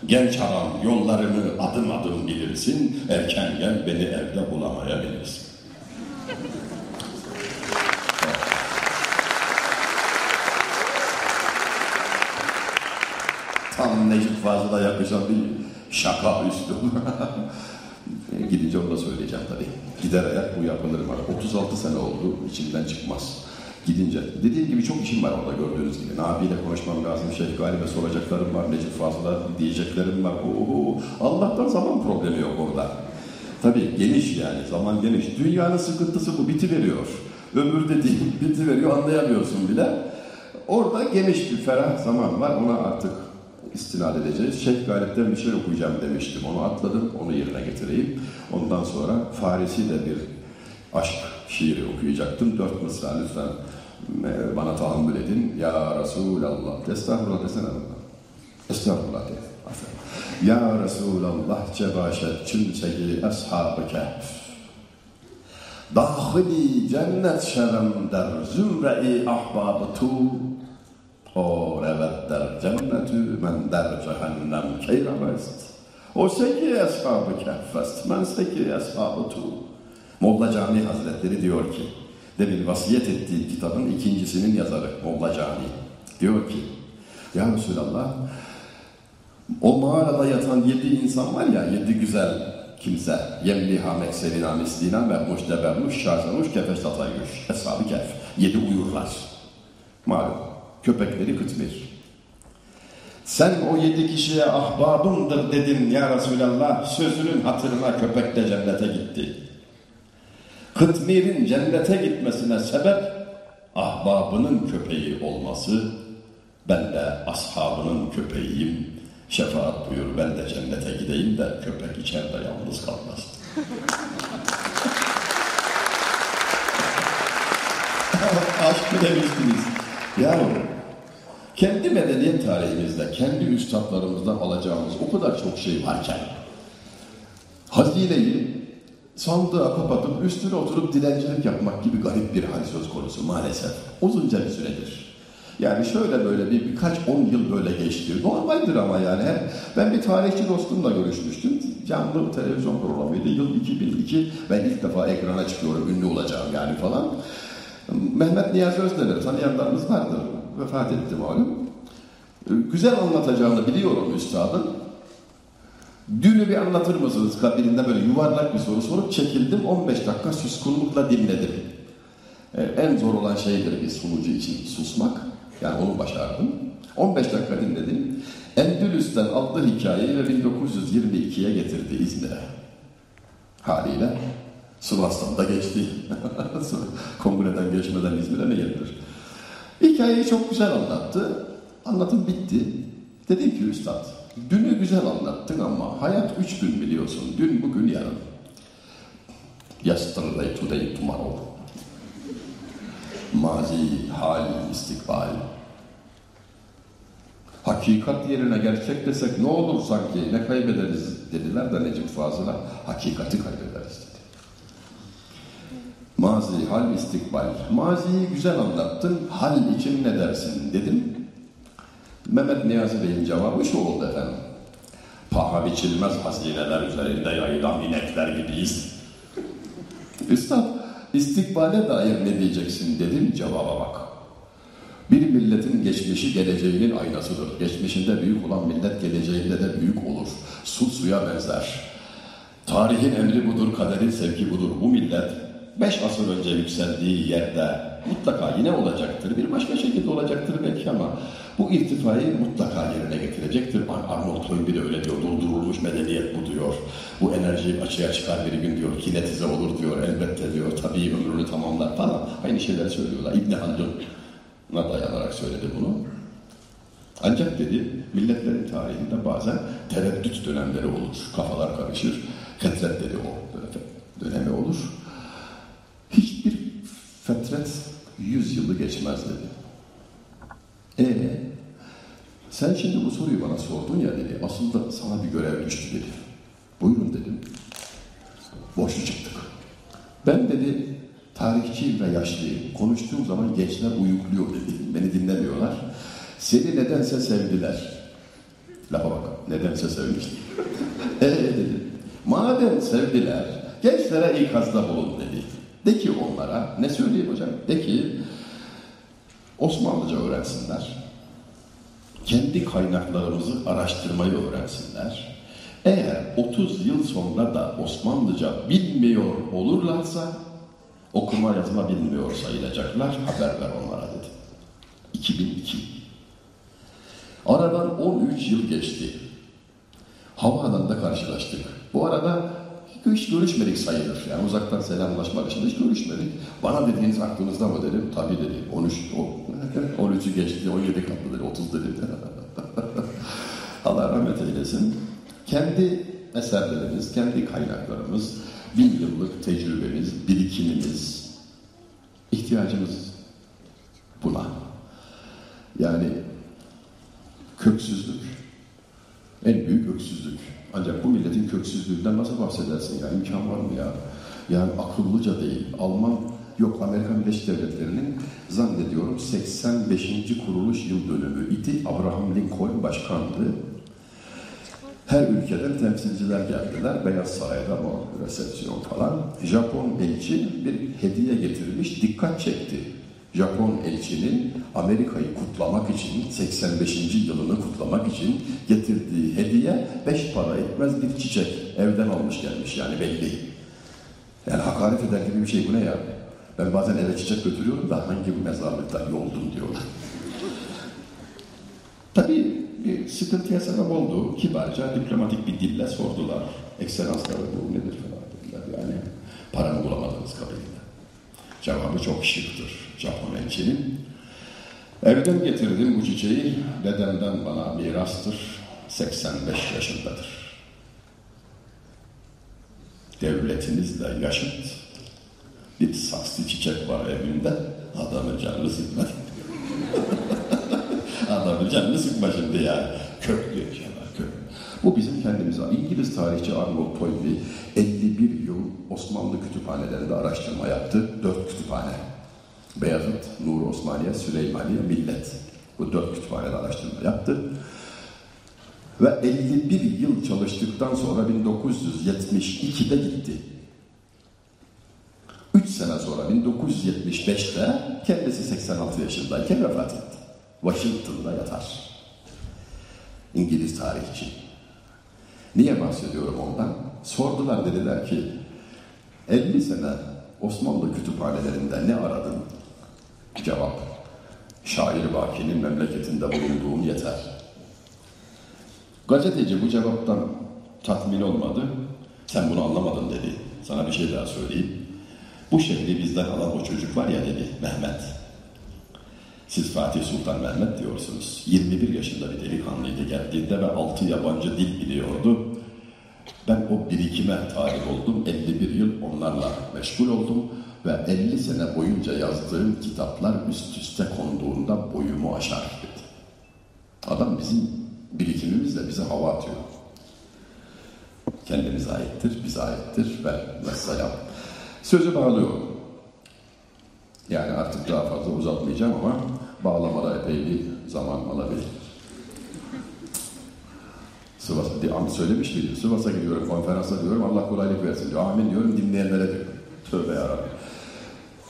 Genç adam yollarını adım adım bilirsin, erken gel beni evde bulamayabilirsin. Tam Necip Fazıl'a yakışan bir şaka üstüm. Gidince onu da söyleyeceğim tabii. Gider ayak bu yapılır bana. 36 sene oldu, içimden çıkmaz. Gidince. Dediğim gibi çok işim var orada gördüğünüz gibi. Nabi'yle konuşmam lazım. Şeyh Galip'e soracaklarım var. Necip Fazıl'a diyeceklerim var. Oo, Allah'tan zaman problemi yok orada. Tabii geniş yani. Zaman geniş. Dünyanın sıkıntısı bu. Biti veriyor. Ömür dediğim biti veriyor. Anlayamıyorsun bile. Orada geniş bir ferah zaman var. Ona artık istinad edeceğiz. Şeyh Galip'ten bir şey okuyacağım demiştim. Onu atladım, onu yerine getireyim. Ondan sonra Farisi de bir aşk şiiri okuyacaktım. Dört mısra lütfen e, bana tahammül edin. Ya Resulallah. Estağfurullah desene. Estağfurullah de. Aferin. Ya Resulallah cebaşet çümsegi ashab-ı kehf. Dahili cennet şerem der zümre-i ahbab tu. O evet der cennetü men der cehennem keyremest. O seki ashab-ı kehfest men seki ashab-ı tu. Molla Cami Hazretleri diyor ki, demin vasiyet ettiği kitabın ikincisinin yazarı Molla Cami. Diyor ki, Ya Resulallah, o mağarada yatan yedi insan var ya, yedi güzel kimse. Yemliha mekselina mislina mehmuş debermuş şarzanuş kefeş tatayuş. Eshab-ı kef. Yedi uyurlar. Malum. Köpekleri kıtmir. Sen o yedi kişiye ahbabımdır dedin ya Resulallah. Sözünün hatırına köpek de cennete gitti. Kıtmir'in cennete gitmesine sebep ahbabının köpeği olması. Ben de ashabının köpeğiyim Şefaat buyur ben de cennete gideyim de köpek içeride yalnız kalmaz. Aşk mı demiştiniz? Yani kendi medeniyet tarihimizde, kendi üstadlarımızdan alacağımız o kadar çok şey varken hazineyi sandığa kapatıp üstüne oturup dilencilik yapmak gibi garip bir hal söz konusu maalesef. Uzunca bir süredir. Yani şöyle böyle bir birkaç on yıl böyle geçti. Normaldir ama yani. Ben bir tarihçi dostumla görüşmüştüm. Canlı televizyon programıydı. Yıl 2002. Ben ilk defa ekrana çıkıyorum. Ünlü olacağım yani falan. Mehmet Niyazi Özdemir'i tanıyanlarınız vardır. Vefat etti malum. Güzel anlatacağını biliyorum üstadın. Dünü bir anlatır mısınız? Kabirinde böyle yuvarlak bir soru sorup çekildim. 15 dakika suskunlukla dinledim. En zor olan şeydir bir sunucu için susmak. Yani onu başardım. 15 dakika dinledim. Endülüs'ten aldığı hikayeyi ve 1922'ye getirdi İzmir'e. Haliyle Sivas'tan geçti. Kongreden geçmeden İzmir'e ne gelir? Hikayeyi çok güzel anlattı. Anlatım bitti. Dedim ki üstad, dünü güzel anlattın ama hayat üç gün biliyorsun. Dün, bugün, yarın. Yesterday, today, tomorrow. Mazi, hal, istikbal. Hakikat yerine gerçek desek ne olur sanki, ne kaybederiz dediler de Necip Fazıl'a. Hakikati kaybederiz dedi. Mazi, hal, istikbal. Maziyi güzel anlattın, hal için ne dersin dedim. Mehmet Niyazi Bey'in cevabı şu oldu efendim. Paha biçilmez hazineler üzerinde yayılan inekler gibiyiz. Üstad, istikbale dair ne diyeceksin dedim, cevaba bak. Bir milletin geçmişi geleceğinin aynasıdır. Geçmişinde büyük olan millet geleceğinde de büyük olur. Su suya benzer. Tarihin emri budur, kaderin sevki budur. Bu millet beş asır önce yükseldiği yerde mutlaka yine olacaktır. Bir başka şekilde olacaktır belki ama bu irtifayı mutlaka yerine getirecektir. Arnold Toynbee de öyle diyor. Durdurulmuş medeniyet bu diyor. Bu enerji açığa çıkar bir gün diyor. Kinetize olur diyor. Elbette diyor. Tabii ömrünü tamamlar falan. Aynı şeyleri söylüyorlar. İbni Haldun dayanarak söyledi bunu. Ancak dedi milletlerin tarihinde bazen tereddüt dönemleri olur. Kafalar karışır. Fetret dedi o dönemi olur. Hiçbir fetret yüz yılı geçmez dedi. E sen şimdi bu soruyu bana sordun ya dedi. Aslında sana bir görev düştü dedi. Buyurun dedim. Boşlu çıktık. Ben dedi tarihçi ve yaşlıyım. Konuştuğum zaman gençler uyukluyor dedi. Beni dinlemiyorlar. Seni nedense sevdiler. Lafa bak. Nedense sevmişler. Eee dedi. Madem sevdiler, gençlere ikazda bulun dedi. De ki onlara, ne söyleyeyim hocam? De ki, Osmanlıca öğrensinler. Kendi kaynaklarımızı araştırmayı öğrensinler. Eğer 30 yıl sonra da Osmanlıca bilmiyor olurlarsa okuma yazma bilmiyor sayılacaklar. Haber ver onlara dedi. 2002. Aradan 13 yıl geçti. Havaalanında karşılaştık. Bu arada hiç görüşmedik sayılır. Yani uzaktan selamlaşma dışında hiç görüşmedik. Bana dediğiniz aklınızda mı dedim. Tabii dedi. 13, 13'ü geçti, 17 kaldı dedi, 30 dedi. Allah rahmet eylesin. Kendi eserlerimiz, kendi kaynaklarımız, bin yıllık tecrübemiz, birikimimiz, ihtiyacımız buna. Yani köksüzlük, en büyük öksüzlük. Ancak bu milletin köksüzlüğünden nasıl bahsedersin ya? İmkan var mı ya? Yani akıllıca değil. Alman yok Amerika Birleşik Devletleri'nin zannediyorum 85. kuruluş yıl dönümü idi. Abraham Lincoln başkandı. Her ülkeden temsilciler geldiler. Beyaz Saray'da o resepsiyon falan. Japon elçi bir hediye getirmiş, dikkat çekti. Japon elçinin Amerika'yı kutlamak için, 85. yılını kutlamak için getirdiği hediye beş para etmez bir çiçek. Evden almış gelmiş yani belli. Yani hakaret eder gibi bir şey bu ne ya? Ben bazen eve çiçek götürüyorum da hangi mezarlıktan yoldum diyorum. Tabii bir sıkıntıya sebep oldu. Kibarca diplomatik bir dille sordular. Ekselansları bu nedir falan dediler. Yani paranı bulamadınız kabilinde. Cevabı çok şıktır Japon elçinin. Evden getirdim bu çiçeği. Dedemden bana mirastır. 85 yaşındadır. Devletinizle yaşıt. Bir saksı çiçek var evinde. Adamın canını sıkmadı. Adamın canını sıkma şimdi yaşamak köklü. Bu bizim kendimize. İngiliz tarihçi Arnold Toynbee 51 yıl Osmanlı kütüphanelerinde araştırma yaptı. Dört kütüphane. Beyazıt, Nur Osmaniye, Süleymaniye, Millet. Bu dört kütüphanede araştırma yaptı. Ve 51 yıl çalıştıktan sonra 1972'de gitti. 3 sene sonra 1975'te kendisi 86 yaşındayken vefat etti. Washington'da yatar. İngiliz tarihçi. Niye bahsediyorum ondan? Sordular dediler ki 50 sene Osmanlı kütüphanelerinde ne aradın? Cevap Şair Baki'nin memleketinde bulunduğum yeter. Gazeteci bu cevaptan tatmin olmadı. Sen bunu anlamadın dedi. Sana bir şey daha söyleyeyim. Bu şehri bizden alan o çocuk var ya dedi Mehmet. Siz Fatih Sultan Mehmet diyorsunuz. 21 yaşında bir delikanlıydı geldiğinde ve 6 yabancı dil biliyordu. Ben o birikime talip oldum. 51 yıl onlarla meşgul oldum. Ve 50 sene boyunca yazdığım kitaplar üst üste konduğunda boyumu aşar dedi. Adam bizim birikimimizle bize hava atıyor. Kendimize aittir, bize aittir ve yap. Sözü bağlıyorum. Yani artık daha fazla uzatmayacağım ama bağlamada epey bir zaman alabilir. Sivas'a bir an söylemiş miydim? Sivas'a gidiyorum, konferansa diyorum, Allah kolaylık versin diyor. Amin diyorum, dinleyenlere diyor. Tövbe yarabbim.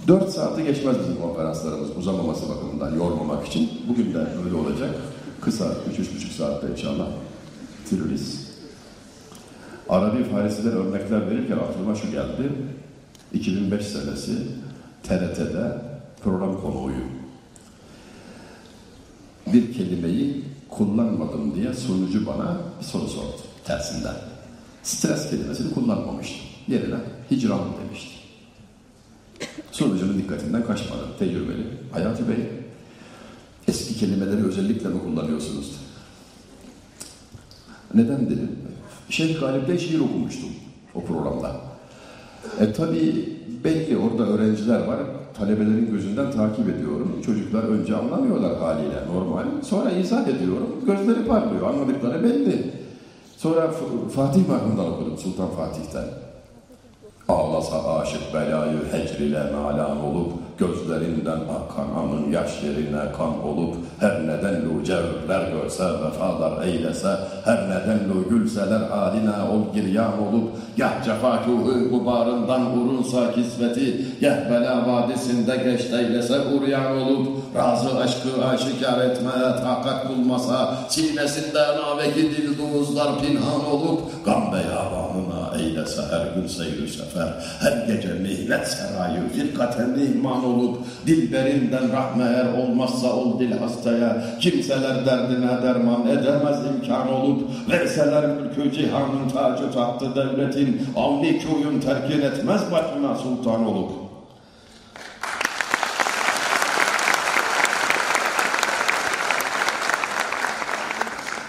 Dört saati geçmez bizim konferanslarımız uzamaması bakımından yormamak için. Bugün de öyle olacak. Kısa, üç, üç buçuk saatte inşallah bitiririz. Arabi Farisi'den örnekler verirken aklıma şu geldi. 2005 senesi TRT'de program konuğuyum. Bir kelimeyi kullanmadım diye sunucu bana bir soru sordu tersinden. Stres kelimesini kullanmamıştım. Yerine hicran demişti. Sunucunun dikkatinden kaçmadı. Tecrübeli. Hayati Bey, eski kelimeleri özellikle mi kullanıyorsunuz? Neden dedim. Şeyh Galip'te şiir okumuştum o programda. E tabi belli orada öğrenciler var. Talebelerin gözünden takip ediyorum. Çocuklar önce anlamıyorlar haliyle normal. Sonra izah ediyorum. Gözleri parlıyor. Anladıkları belli. Sonra Fatih Mahmud'dan okudum. Sultan Fatih'ten. Ağlasa aşık belayı hecrile nalan olup Gözlerinden akan anın yaş kan olup Her nedenlu cevherler görse vefalar eylese Her nedenlu gülseler haline ol giryan olup Gah cefakuhu gubarından urunsa kisveti Gah bela vadisinde geç eylese uryan olup Razı aşkı aşikar etmeye takat bulmasa Sinesinden aveki dil doğuzlar pinhan olup Gam beyavanına eylese her gün seyri sefer Her gece mihnet serayı firkaten iman olup Dilberinden rahme eğer olmazsa ol dil hastaya. Kimseler derdine derman edemez imkan olup. Verseler mülkü cihanın tacı tahtı devletin. Avni kuyun terkin etmez başına sultan olup.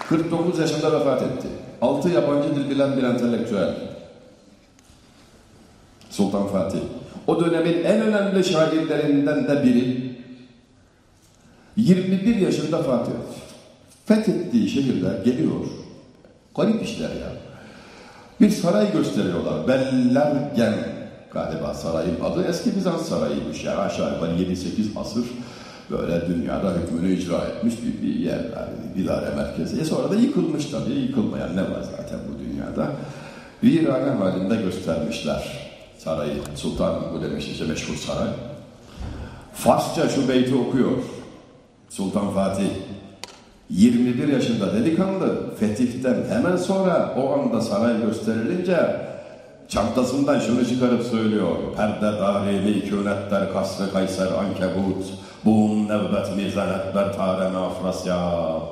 49 yaşında vefat etti. 6 yabancı dil bilen bir entelektüel. Sultan Fatih. O dönemin en önemli şairlerinden de biri. 21 yaşında Fatih. Fethettiği şehirler geliyor. Garip işler ya. Bir saray gösteriyorlar. Bellergen galiba sarayın adı. Eski Bizans sarayıymış yani aşağı yukarı 7-8 asır böyle dünyada hükmünü icra etmiş bir, bir yer yani idare merkezi. E sonra da yıkılmış tabii. Yıkılmayan ne var zaten bu dünyada. Virane halinde göstermişler sarayı. Sultan bu demiş işte meşhur saray. Farsça şu beyti okuyor. Sultan Fatih 21 yaşında delikanlı fetihten hemen sonra o anda saray gösterilince çantasından şunu çıkarıp söylüyor. Perde darimi künetler kasrı kayser ankebut Bum nevbet mizanetler tareme afrasyab.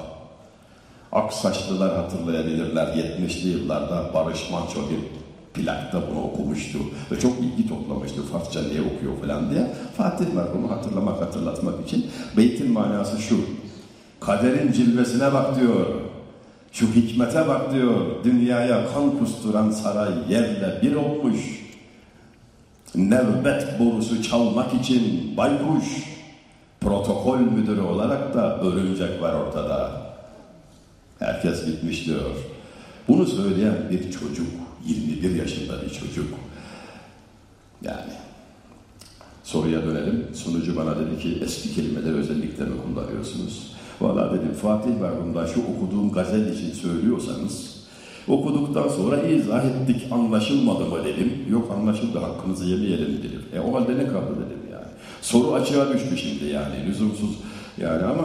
Ak saçlılar hatırlayabilirler 70'li yıllarda Barış Manço bir plakta bunu okumuştu ve çok ilgi toplamıştı Farsça niye okuyor falan diye. Fatih bunu hatırlamak hatırlatmak için. Beytin manası şu. Kaderin cilvesine bak diyor. Şu hikmete bak diyor. Dünyaya kan kusturan saray yerle bir olmuş. Nevbet borusu çalmak için baykuş protokol müdürü olarak da örümcek var ortada. Herkes gitmiş diyor. Bunu söyleyen bir çocuk, 21 yaşında bir çocuk. Yani soruya dönelim. Sunucu bana dedi ki eski kelimeleri özellikle mi kullanıyorsunuz? Valla dedim Fatih var bunda şu okuduğum gazel için söylüyorsanız okuduktan sonra izah ettik anlaşılmadı mı dedim. Yok anlaşıldı hakkınızı yemeyelim dedim. E o halde ne kaldı dedim yani. Soru açığa düştü şimdi yani lüzumsuz yani ama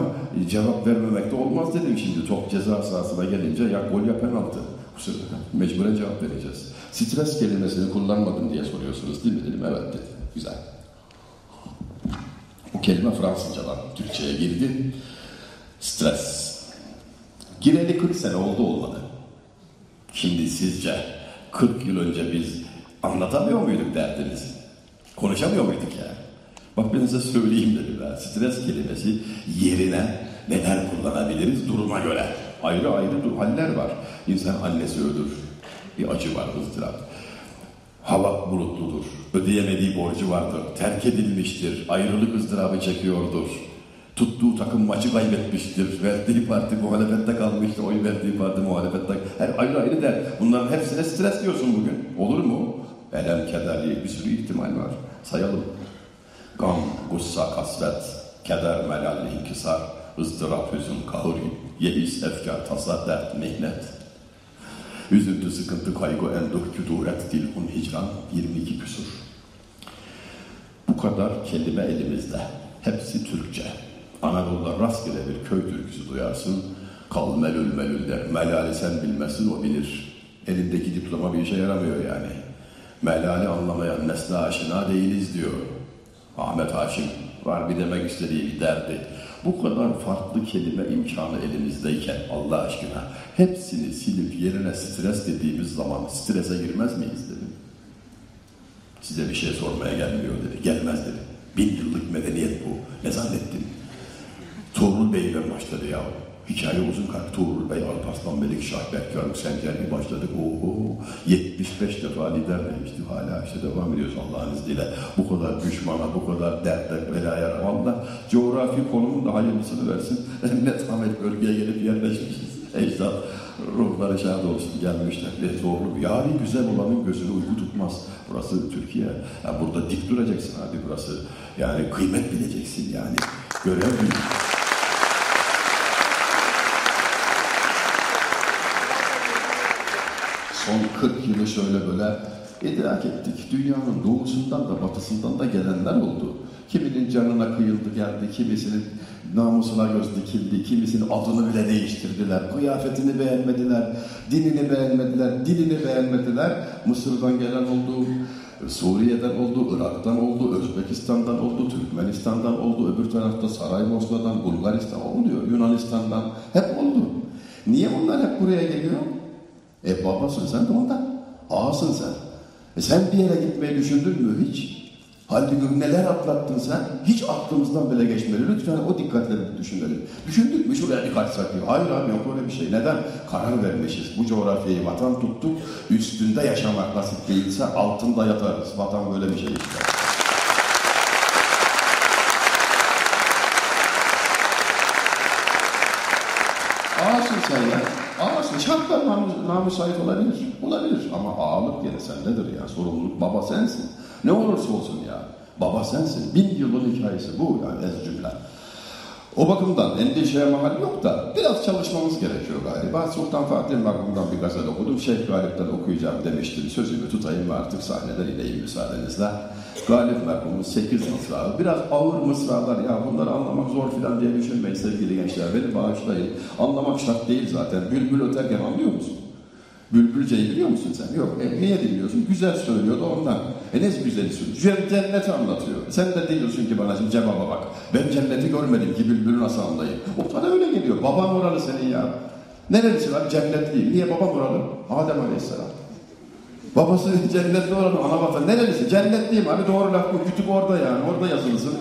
cevap vermemek de olmaz dedim şimdi top ceza sahasına gelince ya gol ya penaltı. Kusura mecburen cevap vereceğiz. Stres kelimesini kullanmadım diye soruyorsunuz değil mi dedim. Evet dedi. Güzel. Bu kelime Fransızcadan Türkçe'ye girdi. Stres. Gireli 40 sene oldu olmadı. Şimdi sizce 40 yıl önce biz anlatamıyor muyduk derdimizi? Konuşamıyor muyduk yani? Bak ben size söyleyeyim dedim ben. Stres kelimesi yerine neler kullanabiliriz duruma göre. Ayrı ayrı haller var. İnsan annesi ölür. Bir acı var, ızdırap. Hava bulutludur. Ödeyemediği borcu vardır. Terk edilmiştir. Ayrılık ızdırabı çekiyordur. Tuttuğu takım maçı kaybetmiştir. Verdiği parti muhalefette kalmıştır. Oy verdiği parti muhalefette. Her ayrı ayrı der. Bunların hepsine stres diyorsun bugün. Olur mu? Elem, keder diye bir sürü ihtimal var. Sayalım. Gam, gussa, kasvet, keder, melal, inkisar, ızdırap, hüzün, kahır, yeis, efkar, tasa, dert, mihnet. Üzüntü, sıkıntı, kaygı, enduh, küduret, dilhun, hicran, 22 küsur. Bu kadar kelime elimizde. Hepsi Türkçe. Anadolu'da rastgele bir köy türküsü duyarsın. Kal melül melül der. Melali sen bilmezsin o bilir. Elindeki diploma bir işe yaramıyor yani. Melali anlamayan nesle aşina değiliz diyor. Ahmet Haşim var bir demek istediği bir derdi. Bu kadar farklı kelime imkanı elimizdeyken Allah aşkına hepsini silip yerine stres dediğimiz zaman strese girmez miyiz dedim. Size bir şey sormaya gelmiyor dedi. Gelmez dedi. Bin yıllık medeniyet bu. Ne zannettin? Tuğrul Bey ile başladı ya. Hikaye uzun kalp. Tuğrul Bey, Alparslan Melik, Şahbek, Yarık, Sencer bir başladık. Oho, 75 defa lider değişti. Hala işte devam ediyoruz Allah'ın izniyle. Bu kadar düşmana, bu kadar dertle, belaya Allah coğrafi konumun da hayırlısını versin. Net Ahmet bölgeye gelip yerleşmişiz. Ecdat ruhları şahit olsun gelmişler. Ve zorlu. Yari güzel olanın gözünü uyku tutmaz. Burası Türkiye. Yani burada dik duracaksın hadi burası. Yani kıymet bileceksin yani. Görev büyük. Son 40 yılı şöyle böyle idrak ettik. Dünyanın doğusundan da batısından da gelenler oldu. Kiminin canına kıyıldı geldi, kimisinin namusuna göz dikildi, kimisinin adını bile değiştirdiler, kıyafetini beğenmediler, dinini beğenmediler, dilini beğenmediler. Mısır'dan gelen oldu, Suriye'den oldu, Irak'tan oldu, Özbekistan'dan oldu, Türkmenistan'dan oldu, öbür tarafta Saraybosna'dan, Bulgaristan oluyor, Yunanistan'dan hep oldu. Niye onlar hep buraya geliyor? E babasın sen de ondan. Ağasın sen. E sen bir yere gitmeyi düşündün mü hiç? Halbuki neler atlattın sen? Hiç aklımızdan bile geçmedi. Lütfen o dikkatleri düşünelim. Düşündük mü şuraya dikkat saklayayım. Hayır abi yok öyle bir şey. Neden? Karar vermişiz. Bu coğrafyayı vatan tuttuk. Üstünde yaşamak nasip değilse altında yatarız. Vatan böyle bir şey işte. Ağasın sen ya. Şartlar nam namüsait olabilir. Olabilir. Ama ağırlık yine sendedir ya. Sorumluluk baba sensin. Ne olursa olsun ya. Baba sensin. Bin yılın hikayesi bu yani ez cümle. O bakımdan endişeye mahal yok da biraz çalışmamız gerekiyor galiba. Sultan Fatih merhumundan bir gazel okudum. Şeyh Galip'ten okuyacağım demiştim. Sözümü tutayım ve artık sahneden ineyim müsaadenizle. Galip merhumun 8 mısrağı. Biraz ağır mısralar ya bunları anlamak zor filan diye düşünmeyin sevgili gençler. Beni bağışlayın. Anlamak şart değil zaten. Bülbül öterken anlıyor musun? Bülbülceyi biliyor musun sen? Yok. E, niye dinliyorsun? Güzel söylüyordu ondan. E ne güzel söylüyor? Cenneti anlatıyor. Sen de diyorsun ki bana şimdi cevaba bak. Ben cenneti görmedim ki bülbülü nasıl anlayayım? O sana öyle geliyor. Baban oralı senin ya. Neresi var? Cennetliyim. Niye babam oralı? Adem Aleyhisselam. Babası cennetli olan ana vatan. Nerelisin? Cennetliyim abi doğru laf bu. Kütük orada yani. Orada yazılısın.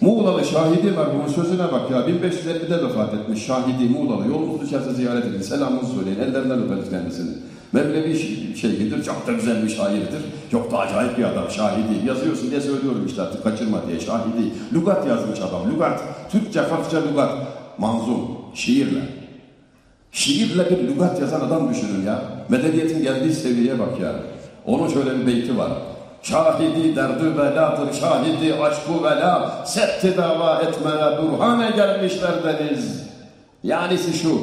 Muğlalı Şahidi merhumun sözüne bak ya 1550'de vefat etmiş Şahidi Muğlalı yolunuz düşerse ziyaret edin selamını söyleyin ellerinden öperiz kendisini Mevlevi şeyhidir çok da güzel bir şairdir. Çok da acayip bir adam Şahidi. Yazıyorsun diye söylüyorum işte artık kaçırma diye Şahidi. Lugat yazmış adam lugat. Türkçe Farsça lugat. Manzum şiirle. Şiirle bir lugat yazan adam düşünün ya. Medeniyetin geldiği seviyeye bak ya. Onun şöyle bir beyti var. Şahidi derdü beladır, şahidi aşku bela, setti dava etmeye burhane gelmişler deniz. Yanisi şu,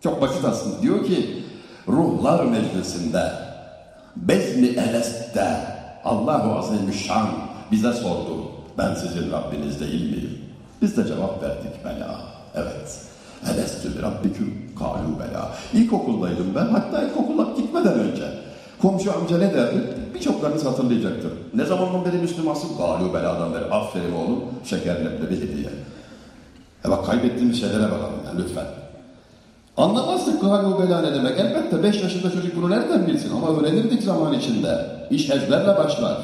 çok basit aslında. Diyor ki, ruhlar meclisinde, bezni eleste, Allahu Azimüşşan bize sordu. Ben sizin Rabbiniz değil miyim? Biz de cevap verdik bela. Evet. Elestü rabbiküm kalu bela. İlkokuldaydım ben. Hatta ilkokula gitmeden önce. Komşu amca ne derdi? Birçoklarınız hatırlayacaktır. Ne zamandan beri Müslümansın? Galu beladan beri. Aferin oğlum. Şekerlemle bir hediye. E bak kaybettiğimiz şeylere bakalım yani lütfen. Anlamazdık galu bela ne demek. Elbette 5 yaşında çocuk bunu nereden bilsin? Ama öğrenirdik zaman içinde. İş ezberle başlar.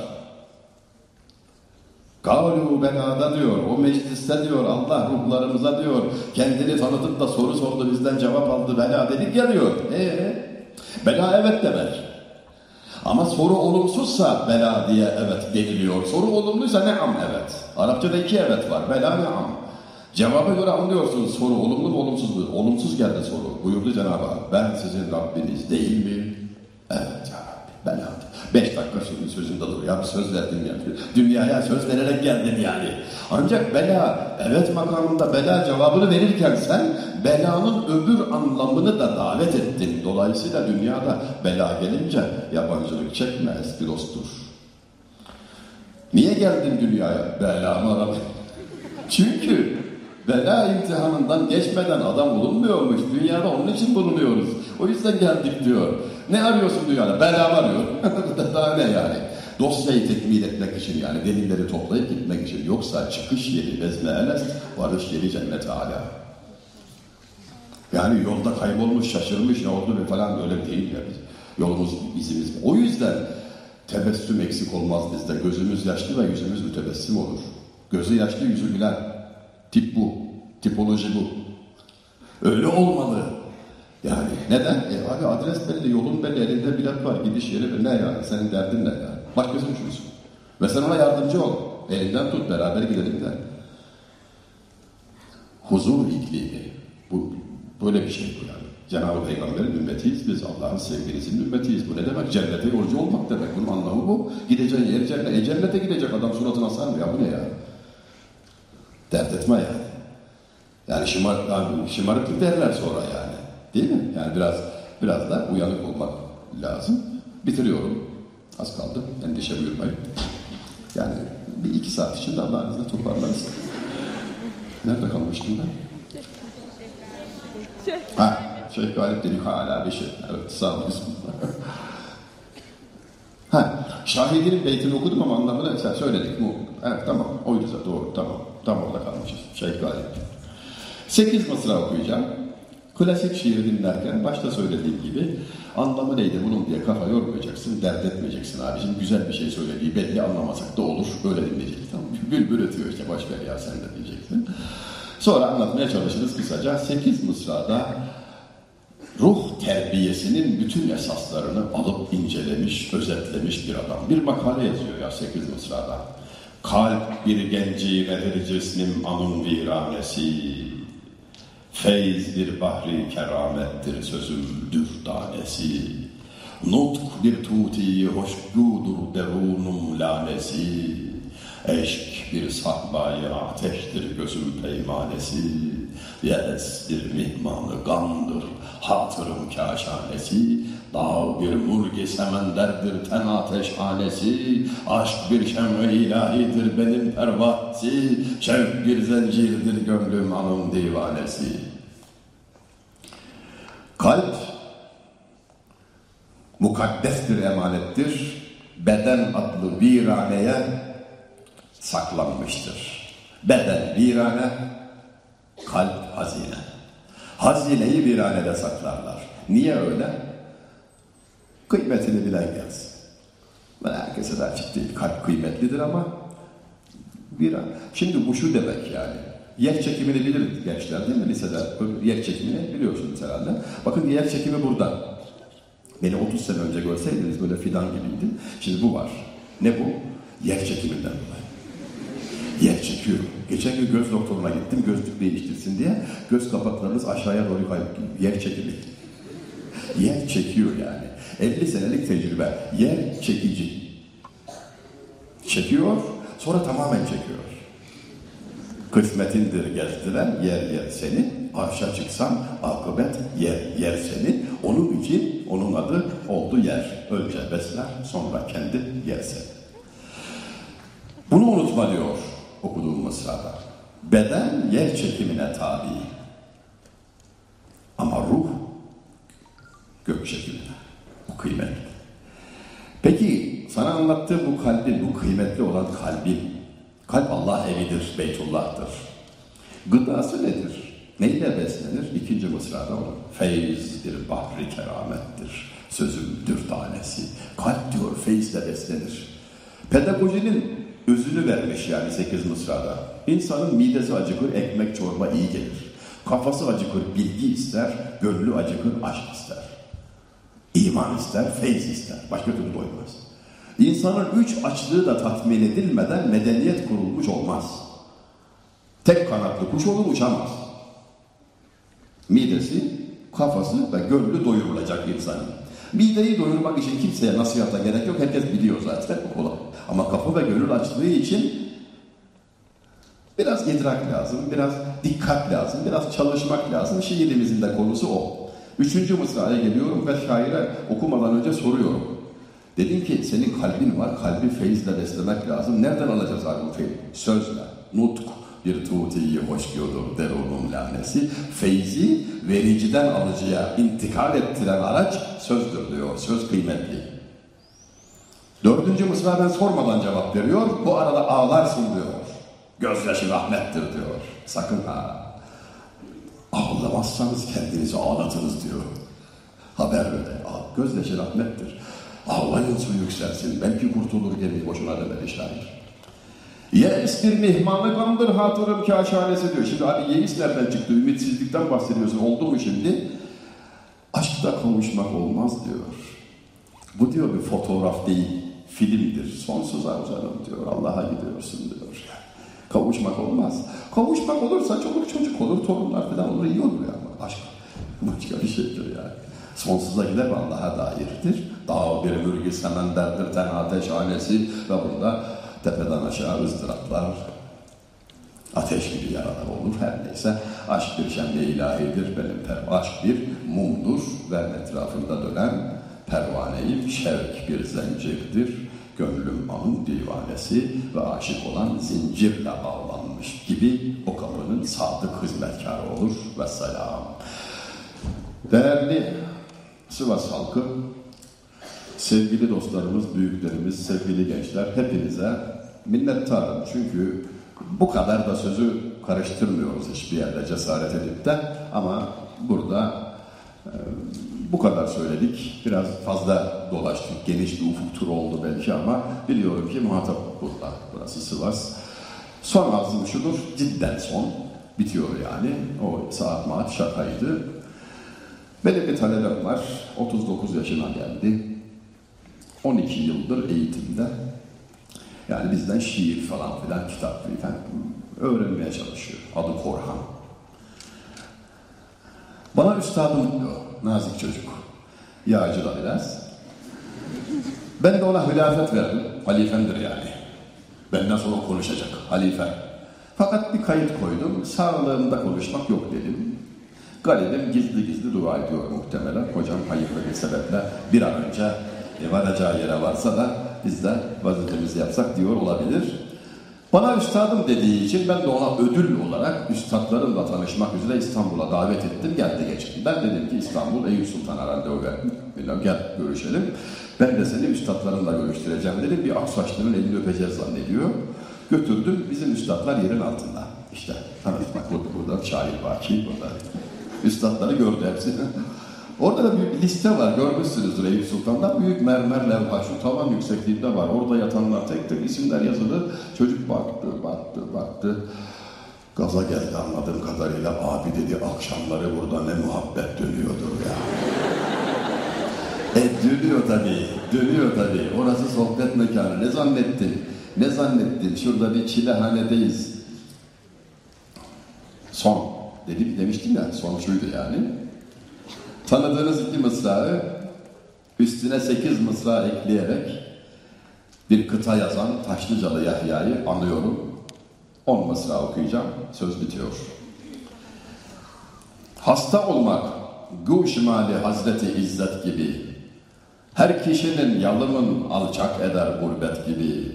Galu belada diyor, o mecliste diyor, Allah ruhlarımıza diyor, kendini tanıtıp da soru sordu bizden cevap aldı, bela dedik ya diyor. Ee, bela evet demek. Ama soru olumsuzsa bela diye evet deniliyor. Soru olumluysa neam evet. Arapçada iki evet var. Bela neam. Cevaba göre anlıyorsunuz soru olumlu mu olumsuz mu? Olumsuz geldi soru. Buyurdu Cenab-ı Hak. Ben sizin Rabbiniz değil miyim? Evet ya Rabbi. Bela. Beş dakika sonra sözümde dur. Ya söz verdim ya. Dünyaya söz vererek geldin yani. Ancak bela, evet makamında bela cevabını verirken sen belanın öbür anlamını da davet ettin. Dolayısıyla dünyada bela gelince yabancılık çekme eski dosttur. Niye geldin dünyaya? Belamı aramak. Çünkü bela imtihanından geçmeden adam bulunmuyormuş. Dünyada onun için bulunuyoruz. O yüzden geldik diyor. Ne arıyorsun dünyada? Bela arıyor. Daha ne yani? Dosyayı tekmil etmek için yani delilleri toplayıp gitmek için. Yoksa çıkış yeri bezme eles, varış yeri cennet hala. Yani yolda kaybolmuş, şaşırmış, ne oldu falan öyle değil ya. Yolumuz, izimiz. O yüzden tebessüm eksik olmaz bizde. Gözümüz yaşlı ve yüzümüz mütebessim olur. Gözü yaşlı, yüzü gülen. Tip bu. Tipoloji bu. Öyle olmalı. Yani neden? E abi adres belli, yolun belli, elinde bilet var, gidiş yeri belli. Ne yani? Senin derdin ne yani? Başkasını düşünsün. Ve sen ona yardımcı ol. Elinden tut, beraber gidelim de. Huzur iklimi. Bu, böyle bir şey bu yani. Cenab-ı Peygamber'in ümmetiyiz biz. Allah'ın sevgilisinin ümmetiyiz. Bu ne demek? Cennete yolcu olmak demek. Bunun anlamı bu. Gideceğin yer cennet. E cennete gidecek adam suratına asar mı ya? Bu ne ya? Dert etme yani. Yani şımar, şımarıklık derler sonra yani. Değil mi? Yani biraz biraz da uyanık olmak lazım. Bitiriyorum. Az kaldı. Endişe buyurmayın. Yani bir iki saat içinde Allah'ın izniyle toparlarız. Nerede kalmıştım ben? Ha, Şeyh Galip dedik hala bir şey. Evet, sağ olun. Ha, şahidinin beytini okudum ama anlamını mesela söyledik mi? Evet, tamam. Oydu zaten, doğru, tamam. Tam orada kalmışız. Şeyh Galip. Sekiz mısra okuyacağım. Klasik şiir dinlerken başta söylediğim gibi anlamı neydi bunun diye kafa yormayacaksın, dert etmeyeceksin abicim. Güzel bir şey söylediği belli anlamasak da olur. Böyle dinleyeceksin. Tamam. Bülbül ötüyor işte boş ver ya sen de diyeceksin. Sonra anlatmaya çalışırız kısaca. Sekiz mısrada ruh terbiyesinin bütün esaslarını alıp incelemiş, özetlemiş bir adam. Bir makale yazıyor ya sekiz mısrada. Kalp bir genci nedir cisnim anın viranesi. Feyz bir bahri keramettir sözümdür tanesi. Nutk bir tuti hoşgudur derunum lanesi. Eşk bir sahbayı ateştir gözüm peymanesi. Yes bir mihmanı gandır hatırım kaşanesi. Dağ bir murgi semenderdir ten ateşhanesi. Aşk bir şem ilahidir benim pervasi. Şevk bir zencirdir gönlüm anım divanesi. Kalp mukaddes bir emanettir. Beden adlı viraneye saklanmıştır. Beden virane, kalp hazine. Hazineyi viranede saklarlar. Niye öyle? Kıymetini bilen gelsin. Ben herkese de açık değil. Kalp kıymetlidir ama viran. Şimdi bu şu demek yani. Yer çekimini bilir gençler değil mi lisede? Yer çekimini biliyorsunuz herhalde. Bakın yer çekimi burada. Beni 30 sene önce görseydiniz böyle fidan gibiydim. Şimdi bu var. Ne bu? Yer çekiminden dolayı. Yer çekiyorum. Geçen gün göz doktoruna gittim gözlük değiştirsin diye. Göz kapaklarınız aşağıya doğru kayıp. Yer çekimi. Yer çekiyor yani. 50 senelik tecrübe. Yer çekici. Çekiyor, sonra tamamen çekiyor. Kısmetindir gezdiren yer yer seni. Arşa çıksan akıbet yer yer seni. Onun için onun adı oldu yer. Önce besler sonra kendi yer seni. Bunu unutma diyor okuduğum mısrada. Beden yer çekimine tabi. Ama ruh gök çekimine. Bu kıymetli. Peki sana anlattığım bu kalbin, bu kıymetli olan kalbin, kalp Allah evidir, Beytullah'tır. Gıdası nedir? Neyle beslenir? İkinci mısrada olur. Feyz bir bahri keramettir. Sözümdür tanesi. Kalp diyor feyizle beslenir. Pedagojinin özünü vermiş yani sekiz mısrada. İnsanın midesi acıkır, ekmek çorba iyi gelir. Kafası acıkır, bilgi ister, gönlü acıkır, aşk ister. İman ister, feyz ister. Başka türlü doymaz. İnsanın üç açlığı da tatmin edilmeden medeniyet kurulmuş olmaz. Tek kanatlı kuş olur uçamaz. Midesi, kafası ve gönlü doyurulacak insanın. Mideyi doyurmak için kimseye nasihata gerek yok. Herkes biliyor zaten. Ama kapı ve gönül açlığı için biraz idrak lazım, biraz dikkat lazım, biraz çalışmak lazım. Şiirimizin de konusu o. Üçüncü mısraya geliyorum ve şaire okumadan önce soruyorum. Dedim ki senin kalbin var, kalbi feyizle beslemek lazım. Nereden alacağız abi bu feyzi? Sözle, nutk, bir tutiyi hoş gördür derunun lanesi. Feyzi vericiden alıcıya intikal ettiren araç sözdür diyor. Söz kıymetli. Dördüncü mısra ben sormadan cevap veriyor. Bu arada ağlarsın diyor. Gözyaşı rahmettir diyor. Sakın ha. Ağlamazsanız kendinizi ağlatınız diyor. Haber böyle. Gözyaşı rahmettir. Ağlayın su yükselsin. Belki kurtulur gemi boşuna demedi şair. Yeis bir mihmanı kandır hatırım kaşhanesi diyor. Şimdi abi yeis nereden çıktı? Ümitsizlikten bahsediyorsun. Oldu mu şimdi? Aşkta kavuşmak olmaz diyor. Bu diyor bir fotoğraf değil, filmdir. Sonsuza uzanım diyor. Allah'a gidiyorsun diyor. Kavuşmak olmaz. Kavuşmak olursa çoluk çocuk olur, torunlar falan olur, iyi olur ya. Aşk başka bir şeydir yani. Sonsuza gider Allah'a dairdir. Dağ bir mürgü semenderdir, ten ateşhanesi ve burada tepeden aşağı ızdıraplar, ateş gibi yaralar olur her neyse. Aşk bir şembe ilahidir benim per aşk bir mumdur ve etrafında dönen pervaneyim şevk bir zincirdir. Gönlüm anın divanesi ve aşık olan zincirle bağlanmış gibi o kapının sadık hizmetkarı olur ve selam. Değerli Sivas halkı, sevgili dostlarımız, büyüklerimiz, sevgili gençler hepinize minnettarım. Çünkü bu kadar da sözü karıştırmıyoruz hiçbir yerde cesaret edip de ama burada e, bu kadar söyledik. Biraz fazla dolaştık. Geniş bir ufuk turu oldu belki ama biliyorum ki muhatap burada. Burası Sivas. Son ağzım şudur. Cidden son. Bitiyor yani. O saat maat şakaydı. Benim bir talebem var. 39 yaşına geldi. 12 yıldır eğitimde. Yani bizden şiir falan filan, kitap falan öğrenmeye çalışıyor. Adı Korhan. Bana üstadım diyor, nazik çocuk. Yağcı da biraz. Ben de ona hilafet verdim. Halifemdir yani. Benden sonra konuşacak. Halife. Fakat bir kayıt koydum. Sağlığında konuşmak yok dedim. Galibim gizli gizli dua ediyor muhtemelen. Hocam hayırlı bir sebeple bir an önce e, varacağı yere varsa da biz de vazifemizi yapsak diyor olabilir. Bana üstadım dediği için ben de ona ödül olarak üstadlarımla tanışmak üzere İstanbul'a davet ettim. Geldi geçti. Ben dedim ki İstanbul Eyüp Sultan'a randevu verdim. Bilmem gel görüşelim. Ben de seni üstadlarımla görüştüreceğim dedim. Bir aksaçlının elini öpeceğiz zannediyor. Götürdüm. Bizim üstadlar yerin altında. İşte tanıtmak burada, şair Baki burada. Üstadları gördü hepsi. Orada da bir liste var görmüşsünüzdür Eyüp Sultan'da. Büyük mermer levha şu tavan yüksekliğinde var. Orada yatanlar tek tek isimler yazılı. Çocuk baktı, baktı, baktı. Gaza geldi anladığım kadarıyla. Abi dedi akşamları burada ne muhabbet dönüyordur ya. e dönüyor tabii, dönüyor tabii. Orası sohbet mekanı. Ne zannettin? Ne zannettin? Şurada bir çilehanedeyiz. Son dedim demiştim ya son şuydu yani. Tanıdığınız iki mısrağı üstüne sekiz mısra ekleyerek bir kıta yazan Taşlıcalı Yahya'yı anıyorum. On mısra okuyacağım. Söz bitiyor. Hasta olmak guşmali Hazreti İzzet gibi her kişinin yalımın alçak eder gurbet gibi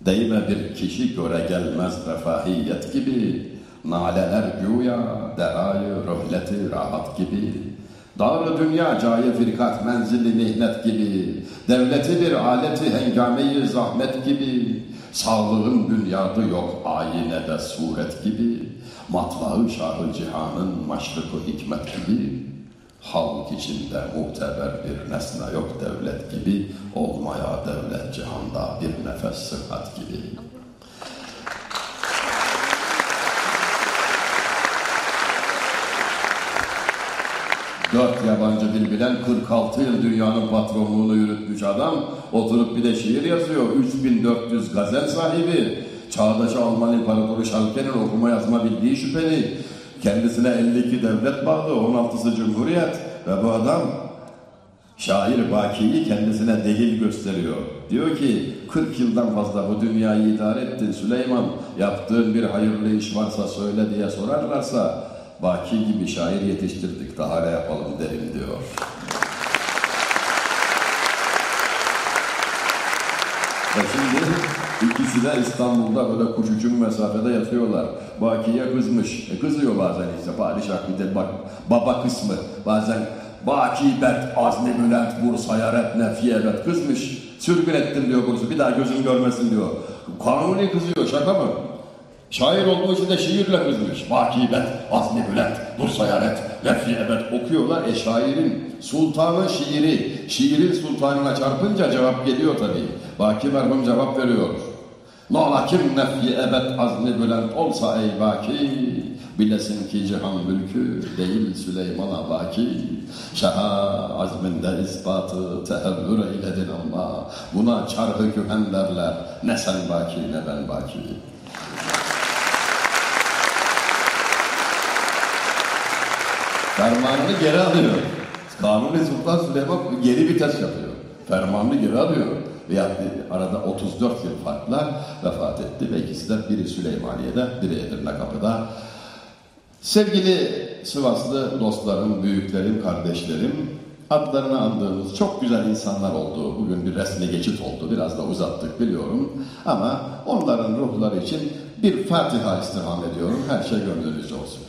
Değme bir kişi göre gelmez refahiyet gibi Naleler güya derayı röhleti rahat gibi Dar dünya caye firkat menzili mihnet gibi Devleti bir aleti hengameyi zahmet gibi Sağlığın dünyadı yok ayine suret gibi Matlağı şahı cihanın maşrıkı hikmet gibi Halk içinde muhteber bir nesne yok devlet gibi Olmaya devlet cihanda bir nefes sıhhat gibi Dört yabancı dil bilen 46 yıl dünyanın patronluğunu yürütmüş adam oturup bir de şiir yazıyor. 3400 gazel sahibi. Çağdaş Alman İmparatoru Schalke'nin okuma yazma bildiği şüpheli. Kendisine 52 devlet bağlı, 16'sı Cumhuriyet ve bu adam şair Baki'yi kendisine delil gösteriyor. Diyor ki 40 yıldan fazla bu dünyayı idare ettin Süleyman. Yaptığın bir hayırlı iş varsa söyle diye sorarlarsa Baki gibi şair yetiştirdik daha ne yapalım derim diyor. Ve şimdi ikisi de İstanbul'da böyle kuş mesafede yatıyorlar. Baki'ye kızmış. E kızıyor bazen işte padişah bir de bak, baba kısmı. Bazen Baki bet azmi bülent Bursa'ya ret nefiye bet kızmış. Sürgün ettim diyor Bursa bir daha gözüm görmesin diyor. Kanuni kızıyor şaka mı? Şair olduğu için de şiirle kızmış. Vakibet, Azmi Bülent, Nursayaret, Lefi Ebed okuyorlar. E şairin, sultanın şiiri, şiirin sultanına çarpınca cevap geliyor tabii. Baki merhum cevap veriyor. Nala kim nefi ebed azmi bülent olsa ey baki Bilesin ki cihan mülkü değil Süleyman'a baki Şaha azminde ispatı tehevvür eyledin ama Buna çarhı kühen derler Ne sen baki ne ben baki Fermanını geri alıyor. Kanuni Sultan Süleyman geri vites yapıyor. Fermanını geri alıyor. Ve arada 34 yıl farkla vefat etti. Ve ikisi de biri Süleymaniye'de, biri Edirne Kapı'da. Sevgili Sivaslı dostlarım, büyüklerim, kardeşlerim, adlarını andığımız çok güzel insanlar oldu. Bugün bir resmi geçit oldu. Biraz da uzattık biliyorum. Ama onların ruhları için bir Fatiha istirham ediyorum. Her şey gönlünüzce olsun.